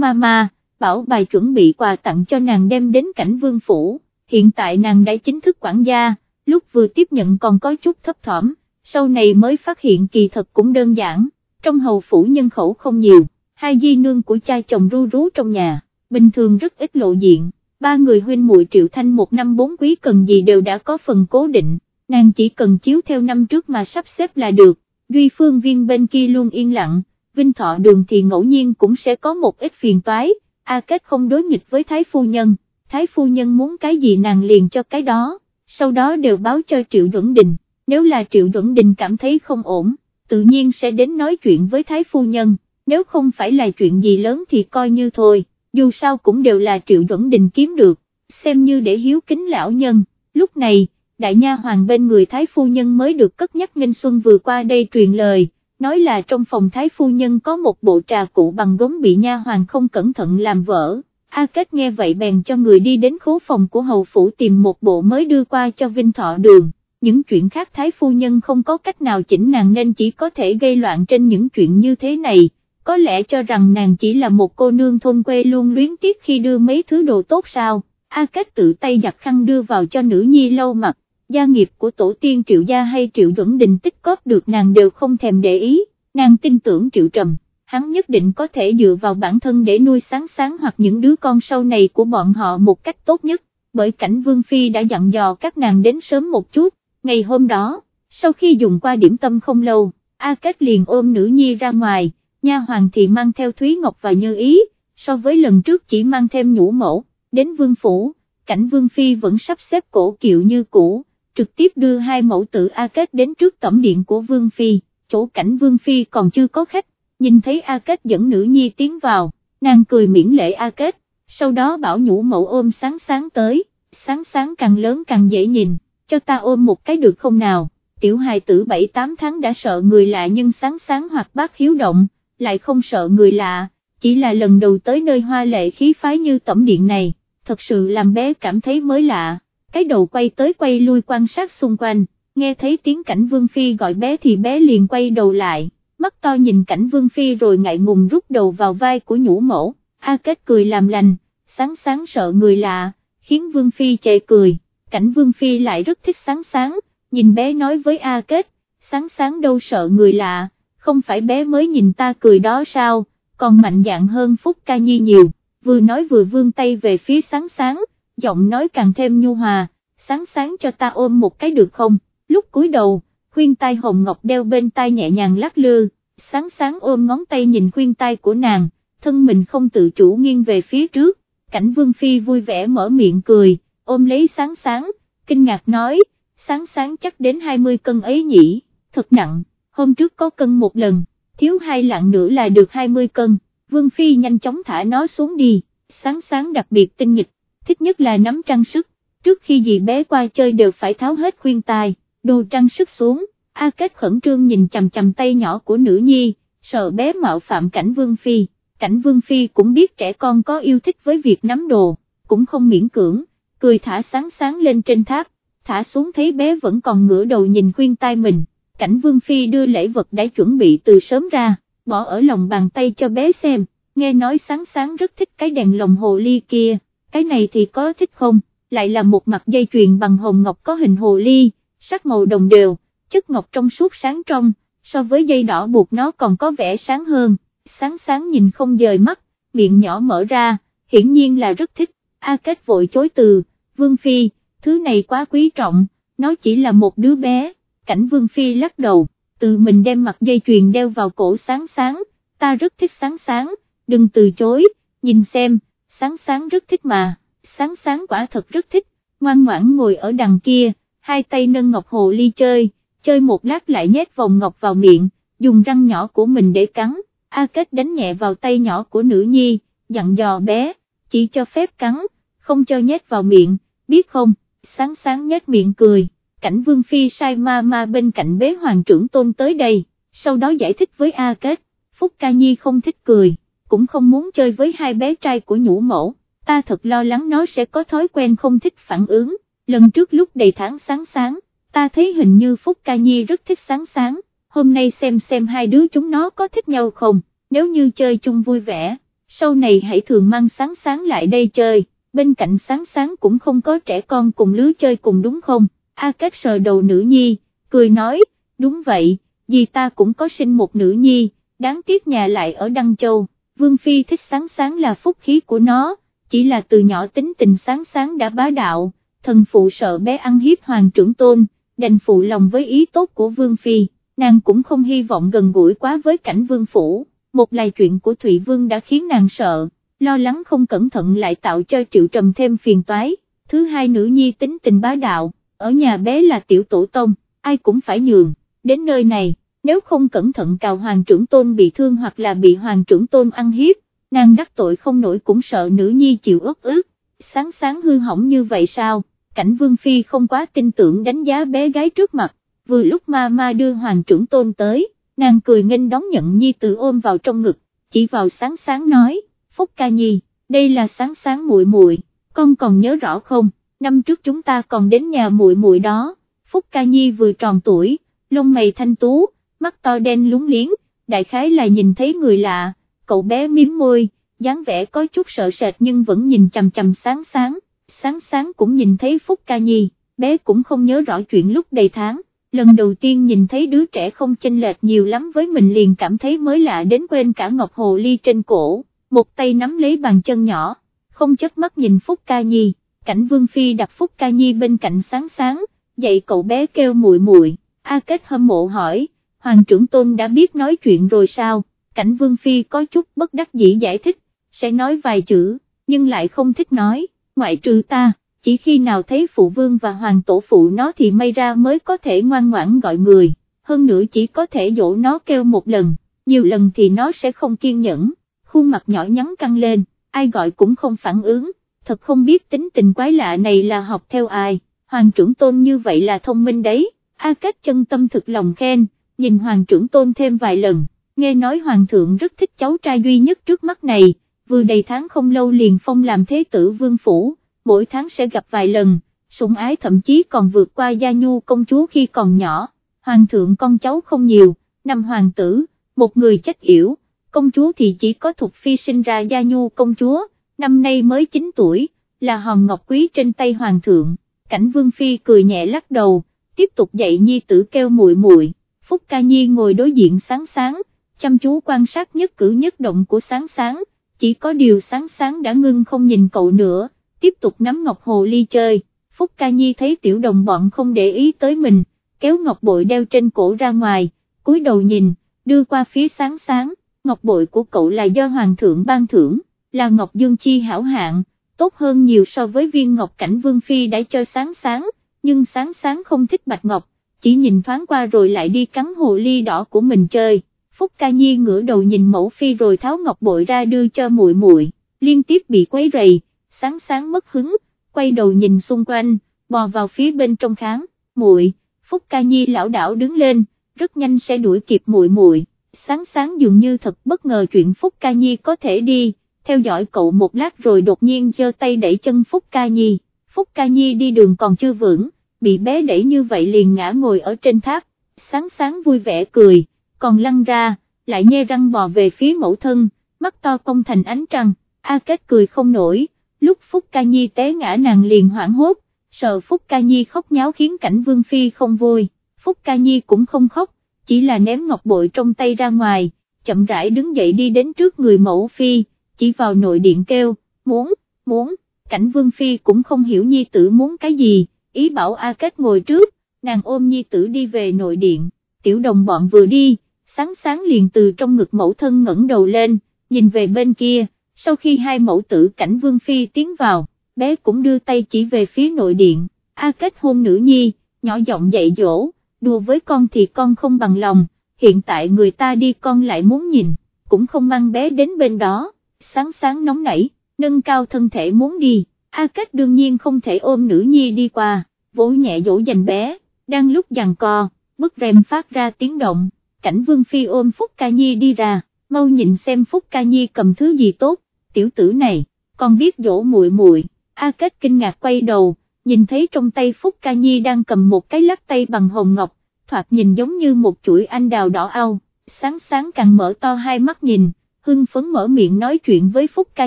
mama, bảo bài chuẩn bị quà tặng cho nàng đem đến cảnh vương phủ, hiện tại nàng đã chính thức quản gia, lúc vừa tiếp nhận còn có chút thấp thỏm, sau này mới phát hiện kỳ thật cũng đơn giản, trong hầu phủ nhân khẩu không nhiều, hai di nương của cha chồng ru rú trong nhà, bình thường rất ít lộ diện, ba người huynh muội triệu thanh một năm bốn quý cần gì đều đã có phần cố định, nàng chỉ cần chiếu theo năm trước mà sắp xếp là được, duy phương viên bên kia luôn yên lặng, vinh thọ đường thì ngẫu nhiên cũng sẽ có một ít phiền toái, A Kết không đối nghịch với Thái Phu Nhân, Thái Phu Nhân muốn cái gì nàng liền cho cái đó, sau đó đều báo cho Triệu Duẩn Đình, nếu là Triệu Duẩn Đình cảm thấy không ổn, tự nhiên sẽ đến nói chuyện với Thái Phu Nhân, nếu không phải là chuyện gì lớn thì coi như thôi, dù sao cũng đều là Triệu Duẩn Đình kiếm được, xem như để hiếu kính lão nhân, lúc này, đại nha hoàng bên người Thái Phu Nhân mới được cất nhắc Ninh Xuân vừa qua đây truyền lời nói là trong phòng thái phu nhân có một bộ trà cụ bằng gốm bị nha hoàng không cẩn thận làm vỡ. A Kết nghe vậy bèn cho người đi đến khố phòng của hầu phủ tìm một bộ mới đưa qua cho Vinh Thọ Đường, những chuyện khác thái phu nhân không có cách nào chỉnh nàng nên chỉ có thể gây loạn trên những chuyện như thế này, có lẽ cho rằng nàng chỉ là một cô nương thôn quê luôn luyến tiếc khi đưa mấy thứ đồ tốt sao, A Kết tự tay giặt khăn đưa vào cho nữ nhi lâu mặt, gia nghiệp của tổ tiên triệu gia hay triệu duẩn đình tích cóp được nàng đều không thèm để ý, nàng tin tưởng triệu trầm, hắn nhất định có thể dựa vào bản thân để nuôi sáng sáng hoặc những đứa con sau này của bọn họ một cách tốt nhất, bởi cảnh Vương Phi đã dặn dò các nàng đến sớm một chút, ngày hôm đó, sau khi dùng qua điểm tâm không lâu, A Kết liền ôm nữ nhi ra ngoài, nha hoàng thì mang theo Thúy Ngọc và Như Ý, so với lần trước chỉ mang thêm nhũ mẫu, đến Vương Phủ, cảnh Vương Phi vẫn sắp xếp cổ kiệu như cũ trực tiếp đưa hai mẫu tử A Kết đến trước tẩm điện của Vương Phi, chỗ cảnh Vương Phi còn chưa có khách, nhìn thấy A Kết dẫn nữ nhi tiến vào, nàng cười miễn lệ A Kết, sau đó bảo nhũ mẫu ôm sáng sáng tới, sáng sáng càng lớn càng dễ nhìn, cho ta ôm một cái được không nào, tiểu hài tử 7-8 tháng đã sợ người lạ nhưng sáng sáng hoặc bác hiếu động, lại không sợ người lạ, chỉ là lần đầu tới nơi hoa lệ khí phái như tẩm điện này, thật sự làm bé cảm thấy mới lạ cái đầu quay tới quay lui quan sát xung quanh, nghe thấy tiếng cảnh Vương Phi gọi bé thì bé liền quay đầu lại, mắt to nhìn cảnh Vương Phi rồi ngại ngùng rút đầu vào vai của nhũ mẫu, A Kết cười làm lành, sáng sáng sợ người lạ, khiến Vương Phi chê cười, cảnh Vương Phi lại rất thích sáng sáng, nhìn bé nói với A Kết, sáng sáng đâu sợ người lạ, không phải bé mới nhìn ta cười đó sao, còn mạnh dạng hơn Phúc Ca Nhi nhiều, vừa nói vừa vươn tay về phía sáng sáng, giọng nói càng thêm nhu hòa, sáng sáng cho ta ôm một cái được không, lúc cúi đầu, khuyên tai hồng ngọc đeo bên tai nhẹ nhàng lắc lư, sáng sáng ôm ngón tay nhìn khuyên tai của nàng, thân mình không tự chủ nghiêng về phía trước, cảnh vương phi vui vẻ mở miệng cười, ôm lấy sáng sáng, kinh ngạc nói, sáng sáng chắc đến 20 cân ấy nhỉ, thật nặng, hôm trước có cân một lần, thiếu hai lạng nữa là được 20 cân, vương phi nhanh chóng thả nó xuống đi, sáng sáng đặc biệt tinh nghịch, thích nhất là nắm trang sức, trước khi dì bé qua chơi đều phải tháo hết khuyên tai, đồ trang sức xuống, A Kết khẩn trương nhìn chầm chầm tay nhỏ của nữ nhi, sợ bé mạo phạm cảnh Vương Phi, cảnh Vương Phi cũng biết trẻ con có yêu thích với việc nắm đồ, cũng không miễn cưỡng, cười thả sáng sáng lên trên tháp, thả xuống thấy bé vẫn còn ngửa đầu nhìn khuyên tai mình, cảnh Vương Phi đưa lễ vật đã chuẩn bị từ sớm ra, bỏ ở lòng bàn tay cho bé xem, nghe nói sáng sáng rất thích cái đèn lồng hồ ly kia cái này thì có thích không, lại là một mặt dây chuyền bằng hồng ngọc có hình hồ ly, sắc màu đồng đều, chất ngọc trong suốt sáng trong, so với dây đỏ buộc nó còn có vẻ sáng hơn, sáng sáng nhìn không dời mắt, miệng nhỏ mở ra, hiển nhiên là rất thích, A Kết vội chối từ, Vương Phi, thứ này quá quý trọng, nó chỉ là một đứa bé, cảnh Vương Phi lắc đầu, tự mình đem mặt dây chuyền đeo vào cổ sáng sáng, ta rất thích sáng sáng, đừng từ chối, nhìn xem, sáng sáng rất thích mà, sáng sáng quả thật rất thích, ngoan ngoãn ngồi ở đằng kia, hai tay nâng ngọc hồ ly chơi, chơi một lát lại nhét vòng ngọc vào miệng, dùng răng nhỏ của mình để cắn, A Kết đánh nhẹ vào tay nhỏ của nữ nhi, dặn dò bé, chỉ cho phép cắn, không cho nhét vào miệng, biết không, sáng sáng nhét miệng cười, cảnh vương phi sai ma ma bên cạnh bế hoàng trưởng tôn tới đây, sau đó giải thích với A Kết, Phúc Ca Nhi không thích cười, cũng không muốn chơi với hai bé trai của nhũ mẫu, ta thật lo lắng nó sẽ có thói quen không thích phản ứng, lần trước lúc đầy tháng sáng sáng, ta thấy hình như Phúc Ca Nhi rất thích sáng sáng, hôm nay xem xem hai đứa chúng nó có thích nhau không, nếu như chơi chung vui vẻ, sau này hãy thường mang sáng sáng lại đây chơi, bên cạnh sáng sáng cũng không có trẻ con cùng lứa chơi cùng đúng không, A Kết sờ đầu nữ nhi, cười nói, đúng vậy, vì ta cũng có sinh một nữ nhi, đáng tiếc nhà lại ở Đăng Châu, Vương Phi thích sáng sáng là phúc khí của nó, chỉ là từ nhỏ tính tình sáng sáng đã bá đạo, thần phụ sợ bé ăn hiếp hoàng trưởng tôn, đành phụ lòng với ý tốt của Vương Phi, nàng cũng không hy vọng gần gũi quá với cảnh Vương Phủ, một lời chuyện của Thụy Vương đã khiến nàng sợ, lo lắng không cẩn thận lại tạo cho Triệu Trầm thêm phiền toái, thứ hai nữ nhi tính tình bá đạo, ở nhà bé là tiểu tổ tông, ai cũng phải nhường, đến nơi này, nếu không cẩn thận cào hoàng trưởng tôn bị thương hoặc là bị hoàng trưởng tôn ăn hiếp, nàng đắc tội không nổi cũng sợ nữ nhi chịu ướt ướt sáng sáng hư hỏng như vậy sao, cảnh vương phi không quá tin tưởng đánh giá bé gái trước mặt, vừa lúc ma ma đưa hoàng trưởng tôn tới, nàng cười nghênh đón nhận nhi tự ôm vào trong ngực, chỉ vào sáng sáng nói, Phúc ca nhi, đây là sáng sáng muội muội, con còn nhớ rõ không, năm trước chúng ta còn đến nhà muội muội đó, Phúc ca nhi vừa tròn tuổi, lông mày thanh tú, mắt to đen lúng liếng, đại khái là nhìn thấy người lạ, cậu bé miếm môi, dáng vẻ có chút sợ sệt nhưng vẫn nhìn chằm chằm sáng sáng, sáng sáng cũng nhìn thấy Phúc Ca Nhi, bé cũng không nhớ rõ chuyện lúc đầy tháng, lần đầu tiên nhìn thấy đứa trẻ không chênh lệch nhiều lắm với mình liền cảm thấy mới lạ đến quên cả ngọc hồ ly trên cổ, một tay nắm lấy bàn chân nhỏ, không chớp mắt nhìn Phúc Ca Nhi, cảnh Vương Phi đặt Phúc Ca Nhi bên cạnh sáng sáng, dạy cậu bé kêu muội muội. A Kết hâm mộ hỏi, Hoàng trưởng tôn đã biết nói chuyện rồi sao, cảnh Vương Phi có chút bất đắc dĩ giải thích, sẽ nói vài chữ, nhưng lại không thích nói, ngoại trừ ta, chỉ khi nào thấy phụ vương và hoàng tổ phụ nó thì may ra mới có thể ngoan ngoãn gọi người, hơn nữa chỉ có thể dỗ nó kêu một lần, nhiều lần thì nó sẽ không kiên nhẫn, khuôn mặt nhỏ nhắn căng lên, ai gọi cũng không phản ứng, thật không biết tính tình quái lạ này là học theo ai, hoàng trưởng tôn như vậy là thông minh đấy, A Kết chân tâm thực lòng khen, nhìn hoàng trưởng tôn thêm vài lần, nghe nói hoàng thượng rất thích cháu trai duy nhất trước mắt này, vừa đầy tháng không lâu liền phong làm thế tử vương phủ, mỗi tháng sẽ gặp vài lần, sủng ái thậm chí còn vượt qua gia nhu công chúa khi còn nhỏ, hoàng thượng con cháu không nhiều, năm hoàng tử, một người chết yểu, công chúa thì chỉ có thuộc phi sinh ra gia nhu công chúa, năm nay mới 9 tuổi, là hòn ngọc quý trên tay hoàng thượng, cảnh vương phi cười nhẹ lắc đầu, tiếp tục dạy nhi tử kêu muội muội. Phúc Ca Nhi ngồi đối diện sáng sáng, chăm chú quan sát nhất cử nhất động của sáng sáng, chỉ có điều sáng sáng đã ngưng không nhìn cậu nữa, tiếp tục nắm ngọc hồ ly chơi, Phúc Ca Nhi thấy tiểu đồng bọn không để ý tới mình, kéo ngọc bội đeo trên cổ ra ngoài, cúi đầu nhìn, đưa qua phía sáng sáng, ngọc bội của cậu là do Hoàng thượng ban thưởng, là ngọc dương chi hảo hạng, tốt hơn nhiều so với viên ngọc cảnh Vương Phi đã cho sáng sáng, nhưng sáng sáng không thích bạch ngọc, chỉ nhìn thoáng qua rồi lại đi cắn hồ ly đỏ của mình chơi. Phúc Ca Nhi ngửa đầu nhìn mẫu phi rồi tháo ngọc bội ra đưa cho muội muội, liên tiếp bị quấy rầy, sáng sáng mất hứng, quay đầu nhìn xung quanh, bò vào phía bên trong kháng, muội, Phúc Ca Nhi lão đảo đứng lên, rất nhanh sẽ đuổi kịp muội muội. Sáng sáng dường như thật bất ngờ chuyện Phúc Ca Nhi có thể đi, theo dõi cậu một lát rồi đột nhiên giơ tay đẩy chân Phúc Ca Nhi, Phúc Ca Nhi đi đường còn chưa vững bị bé đẩy như vậy liền ngã ngồi ở trên tháp, sáng sáng vui vẻ cười, còn lăn ra, lại nhe răng bò về phía mẫu thân, mắt to công thành ánh trăng, A Kết cười không nổi, lúc Phúc Ca Nhi té ngã nàng liền hoảng hốt, sợ Phúc Ca Nhi khóc nháo khiến cảnh Vương Phi không vui, Phúc Ca Nhi cũng không khóc, chỉ là ném ngọc bội trong tay ra ngoài, chậm rãi đứng dậy đi đến trước người mẫu Phi, chỉ vào nội điện kêu, muốn, muốn, cảnh Vương Phi cũng không hiểu Nhi tử muốn cái gì ý bảo A Kết ngồi trước, nàng ôm nhi tử đi về nội điện, tiểu đồng bọn vừa đi, sáng sáng liền từ trong ngực mẫu thân ngẩng đầu lên, nhìn về bên kia, sau khi hai mẫu tử cảnh vương phi tiến vào, bé cũng đưa tay chỉ về phía nội điện, A Kết hôn nữ nhi, nhỏ giọng dạy dỗ, đùa với con thì con không bằng lòng, hiện tại người ta đi con lại muốn nhìn, cũng không mang bé đến bên đó, sáng sáng nóng nảy, nâng cao thân thể muốn đi, A Kết đương nhiên không thể ôm nữ nhi đi qua, vỗ nhẹ dỗ dành bé, đang lúc giằng co, bức rèm phát ra tiếng động, cảnh Vương Phi ôm Phúc Ca Nhi đi ra, mau nhìn xem Phúc Ca Nhi cầm thứ gì tốt, tiểu tử này, còn biết dỗ muội muội. A Kết kinh ngạc quay đầu, nhìn thấy trong tay Phúc Ca Nhi đang cầm một cái lắc tay bằng hồng ngọc, thoạt nhìn giống như một chuỗi anh đào đỏ ao, sáng sáng càng mở to hai mắt nhìn, hưng phấn mở miệng nói chuyện với Phúc Ca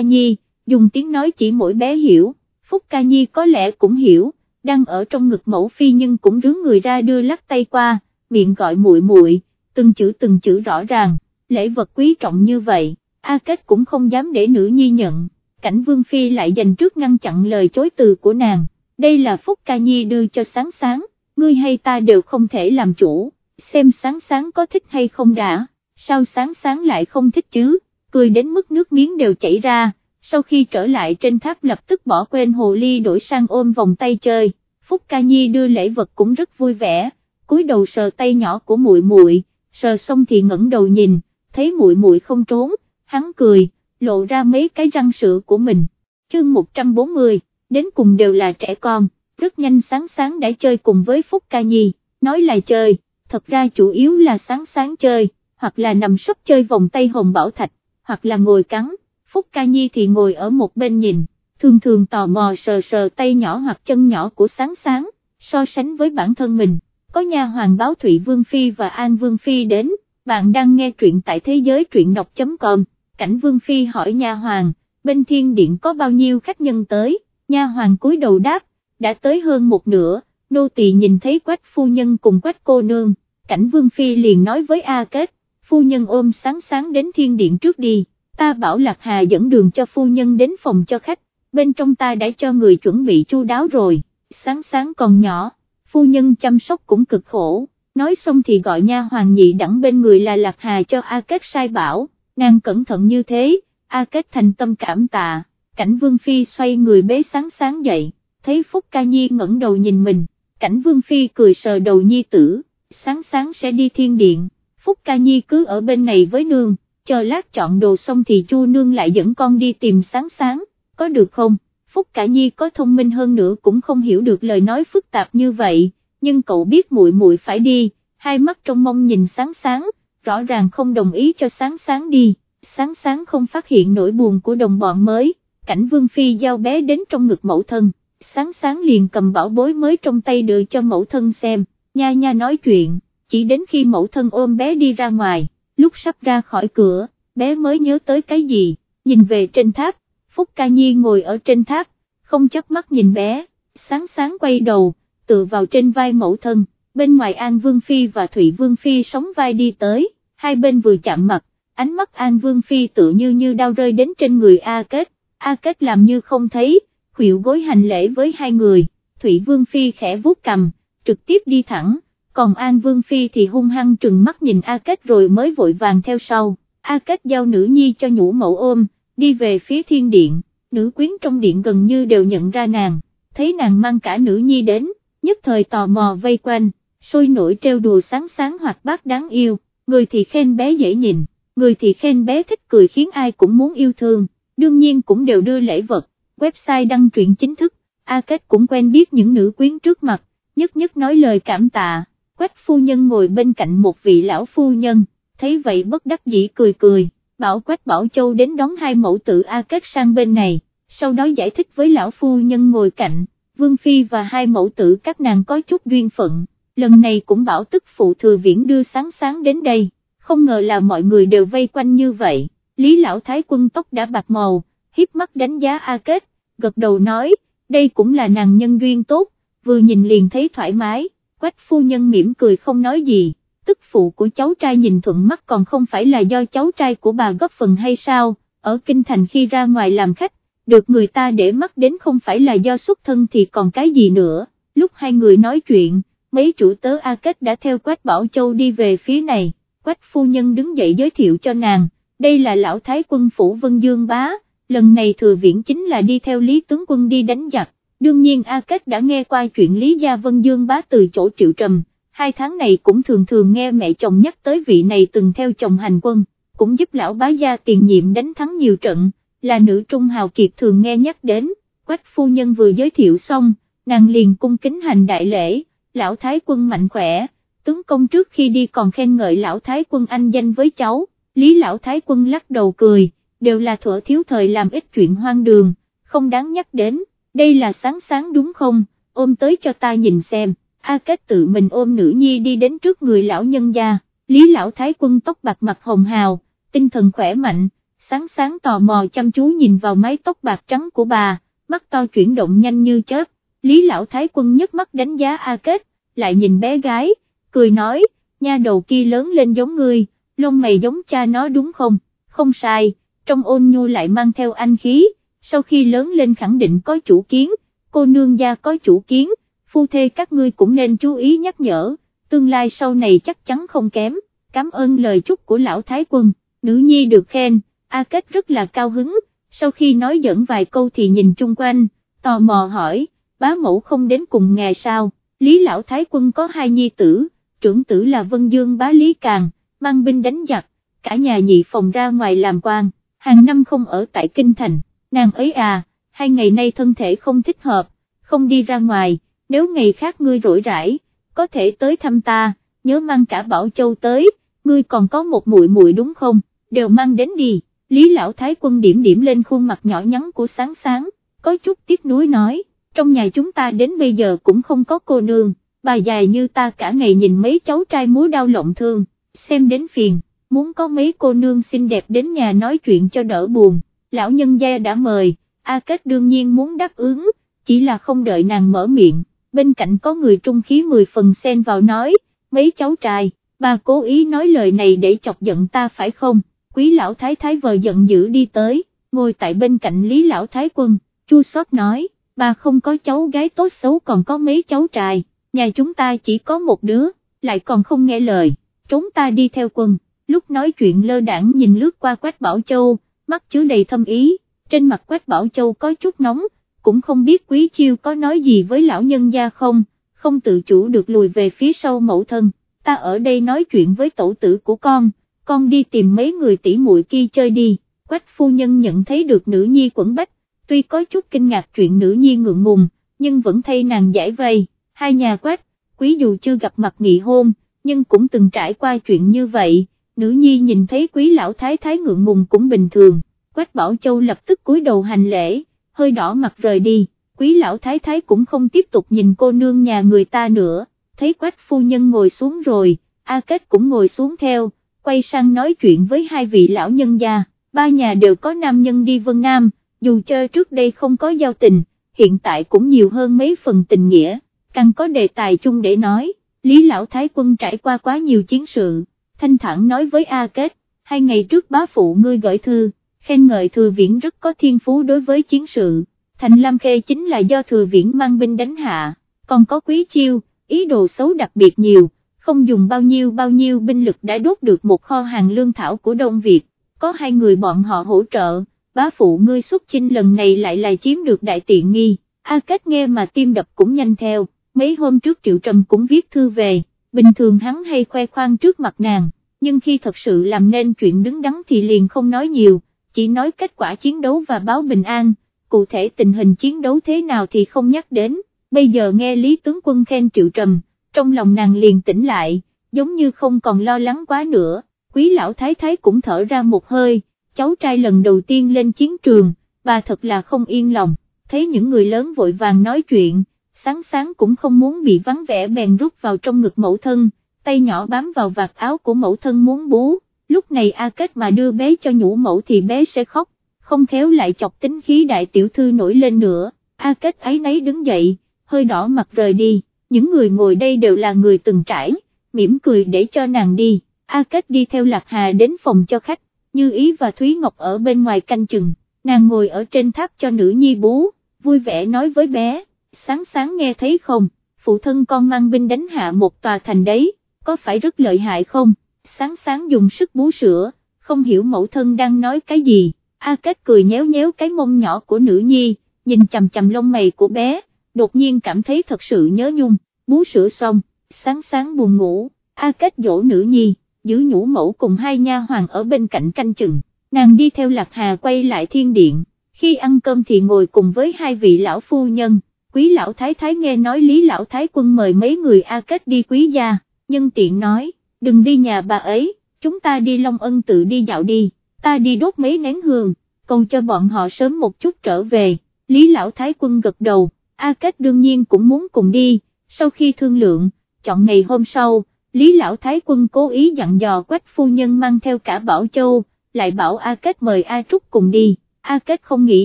Nhi, dùng tiếng nói chỉ mỗi bé hiểu, Phúc Ca Nhi có lẽ cũng hiểu, đang ở trong ngực mẫu phi nhưng cũng rướng người ra đưa lắc tay qua, miệng gọi muội muội, từng chữ từng chữ rõ ràng, lễ vật quý trọng như vậy, A Kết cũng không dám để nữ nhi nhận, cảnh Vương Phi lại dành trước ngăn chặn lời chối từ của nàng, đây là Phúc Ca Nhi đưa cho sáng sáng, ngươi hay ta đều không thể làm chủ, xem sáng sáng có thích hay không đã, sao sáng sáng lại không thích chứ, cười đến mức nước miếng đều chảy ra, sau khi trở lại trên tháp lập tức bỏ quên hồ ly đổi sang ôm vòng tay chơi, Phúc Ca Nhi đưa lễ vật cũng rất vui vẻ, cúi đầu sờ tay nhỏ của muội muội, sờ xong thì ngẩng đầu nhìn, thấy muội muội không trốn, hắn cười, lộ ra mấy cái răng sữa của mình, chương 140, đến cùng đều là trẻ con, rất nhanh sáng sáng đã chơi cùng với Phúc Ca Nhi, nói là chơi, thật ra chủ yếu là sáng sáng chơi, hoặc là nằm sấp chơi vòng tay hồng bảo thạch, hoặc là ngồi cắn, Phúc Ca Nhi thì ngồi ở một bên nhìn, thường thường tò mò sờ sờ tay nhỏ hoặc chân nhỏ của sáng sáng, so sánh với bản thân mình, có nhà hoàng báo Thụy Vương Phi và An Vương Phi đến, bạn đang nghe truyện tại thế giới truyện đọc.com, cảnh Vương Phi hỏi nhà hoàng, bên thiên điện có bao nhiêu khách nhân tới, nha hoàng cúi đầu đáp, đã tới hơn một nửa, nô tỳ nhìn thấy quách phu nhân cùng quách cô nương, cảnh Vương Phi liền nói với A Kết, phu nhân ôm sáng sáng đến thiên điện trước đi, ta bảo Lạc Hà dẫn đường cho phu nhân đến phòng cho khách, bên trong ta đã cho người chuẩn bị chu đáo rồi, sáng sáng còn nhỏ, phu nhân chăm sóc cũng cực khổ, nói xong thì gọi nha hoàng nhị đẳng bên người là Lạc Hà cho A Kết sai bảo, nàng cẩn thận như thế, A Kết thành tâm cảm tạ, cảnh Vương Phi xoay người bế sáng sáng dậy, thấy Phúc Ca Nhi ngẩng đầu nhìn mình, cảnh Vương Phi cười sờ đầu nhi tử, sáng sáng sẽ đi thiên điện, Phúc Ca Nhi cứ ở bên này với nương, chờ lát chọn đồ xong thì Chu nương lại dẫn con đi tìm sáng sáng, có được không? Phúc cả Nhi có thông minh hơn nữa cũng không hiểu được lời nói phức tạp như vậy, nhưng cậu biết muội muội phải đi, hai mắt trong mông nhìn sáng sáng, rõ ràng không đồng ý cho sáng sáng đi, sáng sáng không phát hiện nỗi buồn của đồng bọn mới, cảnh Vương Phi giao bé đến trong ngực mẫu thân, sáng sáng liền cầm bảo bối mới trong tay đưa cho mẫu thân xem, nha nha nói chuyện, chỉ đến khi mẫu thân ôm bé đi ra ngoài, lúc sắp ra khỏi cửa, bé mới nhớ tới cái gì, nhìn về trên tháp, Phúc Ca Nhi ngồi ở trên tháp, không chớp mắt nhìn bé, sáng sáng quay đầu, tự vào trên vai mẫu thân, bên ngoài An Vương Phi và Thụy Vương Phi sóng vai đi tới, hai bên vừa chạm mặt, ánh mắt An Vương Phi tự như như đau rơi đến trên người A Kết, A Kết làm như không thấy, khuỵu gối hành lễ với hai người, Thụy Vương Phi khẽ vuốt cầm, trực tiếp đi thẳng, còn An Vương Phi thì hung hăng trừng mắt nhìn A Kết rồi mới vội vàng theo sau, A Kết giao nữ nhi cho nhũ mẫu ôm, đi về phía thiên điện, nữ quyến trong điện gần như đều nhận ra nàng, thấy nàng mang cả nữ nhi đến, nhất thời tò mò vây quanh, sôi nổi treo đùa sáng sáng hoặc bát đáng yêu, người thì khen bé dễ nhìn, người thì khen bé thích cười khiến ai cũng muốn yêu thương, đương nhiên cũng đều đưa lễ vật, website đăng truyện chính thức, A Kết cũng quen biết những nữ quyến trước mặt, nhất nhất nói lời cảm tạ, quách phu nhân ngồi bên cạnh một vị lão phu nhân, thấy vậy bất đắc dĩ cười cười, bảo quách bảo châu đến đón hai mẫu tử A Kết sang bên này, sau đó giải thích với lão phu nhân ngồi cạnh, Vương Phi và hai mẫu tử các nàng có chút duyên phận, lần này cũng bảo tức phụ thừa viễn đưa sáng sáng đến đây, không ngờ là mọi người đều vây quanh như vậy, Lý Lão Thái quân tóc đã bạc màu, hiếp mắt đánh giá A Kết, gật đầu nói, đây cũng là nàng nhân duyên tốt, vừa nhìn liền thấy thoải mái, quách phu nhân mỉm cười không nói gì, tức phụ của cháu trai nhìn thuận mắt còn không phải là do cháu trai của bà góp phần hay sao, ở kinh thành khi ra ngoài làm khách, được người ta để mắt đến không phải là do xuất thân thì còn cái gì nữa, lúc hai người nói chuyện, mấy chủ tớ A Kết đã theo Quách Bảo Châu đi về phía này, Quách phu nhân đứng dậy giới thiệu cho nàng, đây là lão thái quân phủ Vân Dương Bá, lần này thừa viễn chính là đi theo Lý Tướng Quân đi đánh giặc, đương nhiên A Kết đã nghe qua chuyện Lý Gia Vân Dương Bá từ chỗ triệu trầm, hai tháng này cũng thường thường nghe mẹ chồng nhắc tới vị này từng theo chồng hành quân, cũng giúp lão bá gia tiền nhiệm đánh thắng nhiều trận, là nữ trung hào kiệt thường nghe nhắc đến, quách phu nhân vừa giới thiệu xong, nàng liền cung kính hành đại lễ, lão thái quân mạnh khỏe, tướng công trước khi đi còn khen ngợi lão thái quân anh danh với cháu, lý lão thái quân lắc đầu cười, đều là thuở thiếu thời làm ít chuyện hoang đường, không đáng nhắc đến, đây là sáng sáng đúng không, ôm tới cho ta nhìn xem, A Kết tự mình ôm nữ nhi đi đến trước người lão nhân gia, lý lão thái quân tóc bạc mặt hồng hào, tinh thần khỏe mạnh, sáng sáng tò mò chăm chú nhìn vào mái tóc bạc trắng của bà, mắt to chuyển động nhanh như chớp, lý lão thái quân nhấc mắt đánh giá A Kết, lại nhìn bé gái, cười nói, nha đầu kia lớn lên giống ngươi, lông mày giống cha nó đúng không, không sai, trong ôn nhu lại mang theo anh khí, sau khi lớn lên khẳng định có chủ kiến, cô nương gia có chủ kiến, phu thê các ngươi cũng nên chú ý nhắc nhở, tương lai sau này chắc chắn không kém, cảm ơn lời chúc của lão thái quân, nữ nhi được khen, A Kết rất là cao hứng, sau khi nói dẫn vài câu thì nhìn chung quanh, tò mò hỏi, bá mẫu không đến cùng ngày sao, Lý lão thái quân có hai nhi tử, trưởng tử là Vân Dương bá Lý Càng, mang binh đánh giặc, cả nhà nhị phòng ra ngoài làm quan, hàng năm không ở tại Kinh Thành, nàng ấy à, hai ngày nay thân thể không thích hợp, không đi ra ngoài, nếu ngày khác ngươi rỗi rãi, có thể tới thăm ta, nhớ mang cả Bảo Châu tới, ngươi còn có một muội muội đúng không, đều mang đến đi, Lý lão thái quân điểm điểm lên khuôn mặt nhỏ nhắn của sáng sáng, có chút tiếc nuối nói, trong nhà chúng ta đến bây giờ cũng không có cô nương bà dài như ta cả ngày nhìn mấy cháu trai múa đau lộng thương, xem đến phiền, muốn có mấy cô nương xinh đẹp đến nhà nói chuyện cho đỡ buồn, lão nhân gia đã mời, A Kết đương nhiên muốn đáp ứng, chỉ là không đợi nàng mở miệng, bên cạnh có người trung khí mười phần xen vào nói, mấy cháu trai, bà cố ý nói lời này để chọc giận ta phải không, quý lão thái thái vờ giận dữ đi tới, ngồi tại bên cạnh lý lão thái quân, chua xót nói, bà không có cháu gái tốt xấu còn có mấy cháu trai nhà chúng ta chỉ có một đứa, lại còn không nghe lời, trốn ta đi theo quân, lúc nói chuyện lơ đảng nhìn lướt qua Quách Bảo Châu, mắt chứa đầy thâm ý, trên mặt Quách Bảo Châu có chút nóng, cũng không biết Quý Chiêu có nói gì với lão nhân gia không, không tự chủ được lùi về phía sau mẫu thân, ta ở đây nói chuyện với tổ tử của con, con đi tìm mấy người tỷ muội kia chơi đi, Quách phu nhân nhận thấy được nữ nhi quẩn bách, tuy có chút kinh ngạc chuyện nữ nhi ngượng ngùng, nhưng vẫn thay nàng giải vây. Hai nhà quách, quý dù chưa gặp mặt nghị hôn, nhưng cũng từng trải qua chuyện như vậy, nữ nhi nhìn thấy quý lão thái thái ngượng ngùng cũng bình thường, quách bảo châu lập tức cúi đầu hành lễ, hơi đỏ mặt rời đi, quý lão thái thái cũng không tiếp tục nhìn cô nương nhà người ta nữa, thấy quách phu nhân ngồi xuống rồi, A Kết cũng ngồi xuống theo, quay sang nói chuyện với hai vị lão nhân gia, ba nhà đều có nam nhân đi Vân Nam, dù chơi trước đây không có giao tình, hiện tại cũng nhiều hơn mấy phần tình nghĩa. Càng có đề tài chung để nói, Lý Lão Thái Quân trải qua quá nhiều chiến sự, thanh thản nói với A Kết, hai ngày trước bá phụ ngươi gửi thư, khen ngợi thừa viễn rất có thiên phú đối với chiến sự, thành Lam Khê chính là do thừa viễn mang binh đánh hạ, còn có quý chiêu, ý đồ xấu đặc biệt nhiều, không dùng bao nhiêu bao nhiêu binh lực đã đốt được một kho hàng lương thảo của Đông Việt, có hai người bọn họ hỗ trợ, bá phụ ngươi xuất chinh lần này lại là chiếm được đại tiện nghi, A Kết nghe mà tim đập cũng nhanh theo mấy hôm trước Triệu Trầm cũng viết thư về, bình thường hắn hay khoe khoang trước mặt nàng, nhưng khi thật sự làm nên chuyện đứng đắn thì liền không nói nhiều, chỉ nói kết quả chiến đấu và báo bình an, cụ thể tình hình chiến đấu thế nào thì không nhắc đến, bây giờ nghe Lý Tướng Quân khen Triệu Trầm, trong lòng nàng liền tỉnh lại, giống như không còn lo lắng quá nữa, quý lão thái thái cũng thở ra một hơi, cháu trai lần đầu tiên lên chiến trường, bà thật là không yên lòng, thấy những người lớn vội vàng nói chuyện, sáng sáng cũng không muốn bị vắng vẻ bèn rút vào trong ngực mẫu thân, tay nhỏ bám vào vạt áo của mẫu thân muốn bú, lúc này A Kết mà đưa bé cho nhũ mẫu thì bé sẽ khóc, không khéo lại chọc tính khí đại tiểu thư nổi lên nữa, A Kết ấy nấy đứng dậy, hơi đỏ mặt rời đi, những người ngồi đây đều là người từng trải, mỉm cười để cho nàng đi, A Kết đi theo Lạc Hà đến phòng cho khách, Như Ý và Thúy Ngọc ở bên ngoài canh chừng, nàng ngồi ở trên tháp cho nữ nhi bú, vui vẻ nói với bé sáng sáng nghe thấy không, phụ thân con mang binh đánh hạ một tòa thành đấy, có phải rất lợi hại không, sáng sáng dùng sức bú sữa, không hiểu mẫu thân đang nói cái gì, A Kết cười nhéo nhéo cái mông nhỏ của nữ nhi, nhìn chầm chầm lông mày của bé, đột nhiên cảm thấy thật sự nhớ nhung, bú sữa xong, sáng sáng buồn ngủ, A Kết dỗ nữ nhi, giữ nhũ mẫu cùng hai nha hoàng ở bên cạnh canh chừng, nàng đi theo Lạc Hà quay lại thiên điện, khi ăn cơm thì ngồi cùng với hai vị lão phu nhân, quý lão thái thái nghe nói lý lão thái quân mời mấy người A Kết đi quý gia, nhân tiện nói, đừng đi nhà bà ấy, chúng ta đi Long Ân tự đi dạo đi, ta đi đốt mấy nén hương, cầu cho bọn họ sớm một chút trở về, lý lão thái quân gật đầu, A Kết đương nhiên cũng muốn cùng đi, sau khi thương lượng, chọn ngày hôm sau, Lý Lão Thái Quân cố ý dặn dò quách phu nhân mang theo cả Bảo Châu, lại bảo A Kết mời A Trúc cùng đi, A Kết không nghĩ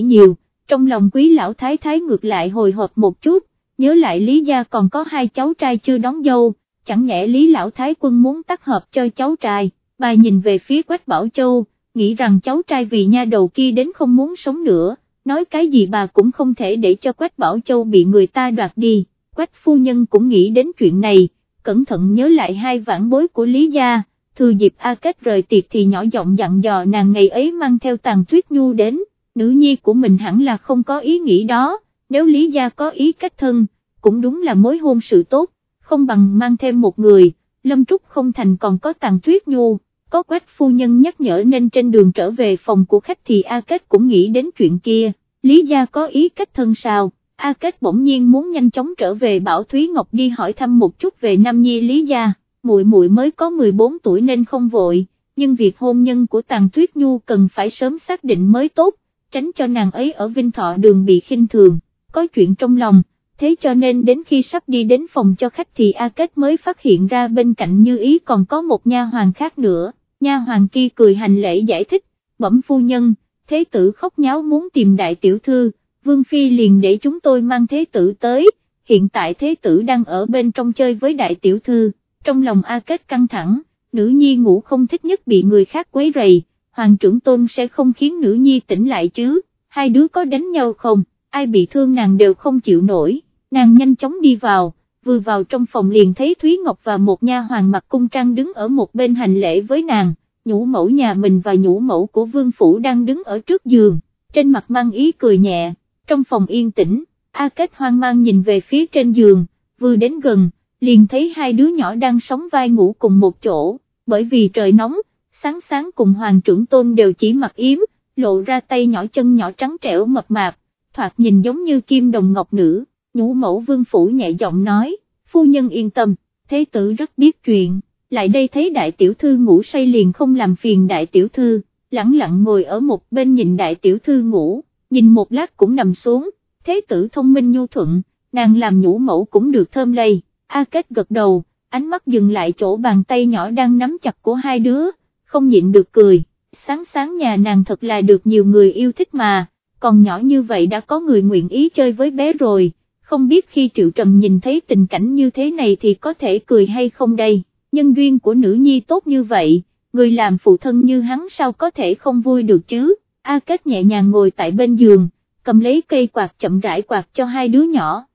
nhiều, trong lòng quý Lão Thái Thái ngược lại hồi hộp một chút, nhớ lại Lý Gia còn có hai cháu trai chưa đón dâu, chẳng nhẽ Lý Lão Thái Quân muốn tác hợp cho cháu trai, bà nhìn về phía Quách Bảo Châu, nghĩ rằng cháu trai vì nha đầu kia đến không muốn sống nữa, nói cái gì bà cũng không thể để cho Quách Bảo Châu bị người ta đoạt đi, Quách phu nhân cũng nghĩ đến chuyện này, cẩn thận nhớ lại hai vãn bối của Lý Gia, thừa dịp A Kết rời tiệc thì nhỏ giọng dặn dò nàng ngày ấy mang theo tàn tuyết nhu đến, nữ nhi của mình hẳn là không có ý nghĩ đó, nếu Lý Gia có ý kết thân, cũng đúng là mối hôn sự tốt, không bằng mang thêm một người, Lâm Trúc không thành còn có tàn tuyết nhu, có quách phu nhân nhắc nhở nên trên đường trở về phòng của khách thì A Kết cũng nghĩ đến chuyện kia, Lý Gia có ý kết thân sao? A Kết bỗng nhiên muốn nhanh chóng trở về bảo Thúy Ngọc đi hỏi thăm một chút về Nam Nhi Lý Gia, muội muội mới có 14 tuổi nên không vội, nhưng việc hôn nhân của Tàng Tuyết Nhu cần phải sớm xác định mới tốt, tránh cho nàng ấy ở Vinh Thọ đường bị khinh thường, có chuyện trong lòng, thế cho nên đến khi sắp đi đến phòng cho khách thì A Kết mới phát hiện ra bên cạnh như ý còn có một nha hoàng khác nữa, nha hoàng kia cười hành lễ giải thích, bẩm phu nhân, thế tử khóc nháo muốn tìm đại tiểu thư Vương Phi liền để chúng tôi mang thế tử tới, hiện tại thế tử đang ở bên trong chơi với đại tiểu thư, trong lòng A Kết căng thẳng, nữ nhi ngủ không thích nhất bị người khác quấy rầy, hoàng trưởng tôn sẽ không khiến nữ nhi tỉnh lại chứ, hai đứa có đánh nhau không, ai bị thương nàng đều không chịu nổi, nàng nhanh chóng đi vào, vừa vào trong phòng liền thấy Thúy Ngọc và một nha hoàng mặc cung trang đứng ở một bên hành lễ với nàng, nhũ mẫu nhà mình và nhũ mẫu của vương phủ đang đứng ở trước giường, trên mặt mang ý cười nhẹ. Trong phòng yên tĩnh, A Kết hoang mang nhìn về phía trên giường, vừa đến gần, liền thấy hai đứa nhỏ đang sóng vai ngủ cùng một chỗ, bởi vì trời nóng, sáng sáng cùng hoàng trưởng tôn đều chỉ mặc yếm, lộ ra tay nhỏ chân nhỏ trắng trẻo mập mạp, thoạt nhìn giống như kim đồng ngọc nữ, nhũ mẫu vương phủ nhẹ giọng nói, phu nhân yên tâm, thế tử rất biết chuyện, lại đây thấy đại tiểu thư ngủ say liền không làm phiền đại tiểu thư, lặng lặng ngồi ở một bên nhìn đại tiểu thư ngủ nhìn một lát cũng nằm xuống, thế tử thông minh nhu thuận, nàng làm nhũ mẫu cũng được thơm lây, A Kết gật đầu, ánh mắt dừng lại chỗ bàn tay nhỏ đang nắm chặt của hai đứa, không nhịn được cười, sáng sáng nhà nàng thật là được nhiều người yêu thích mà, còn nhỏ như vậy đã có người nguyện ý chơi với bé rồi, không biết khi Triệu Trầm nhìn thấy tình cảnh như thế này thì có thể cười hay không đây, nhân duyên của nữ nhi tốt như vậy, người làm phụ thân như hắn sao có thể không vui được chứ. A Kết nhẹ nhàng ngồi tại bên giường, cầm lấy cây quạt chậm rãi quạt cho hai đứa nhỏ,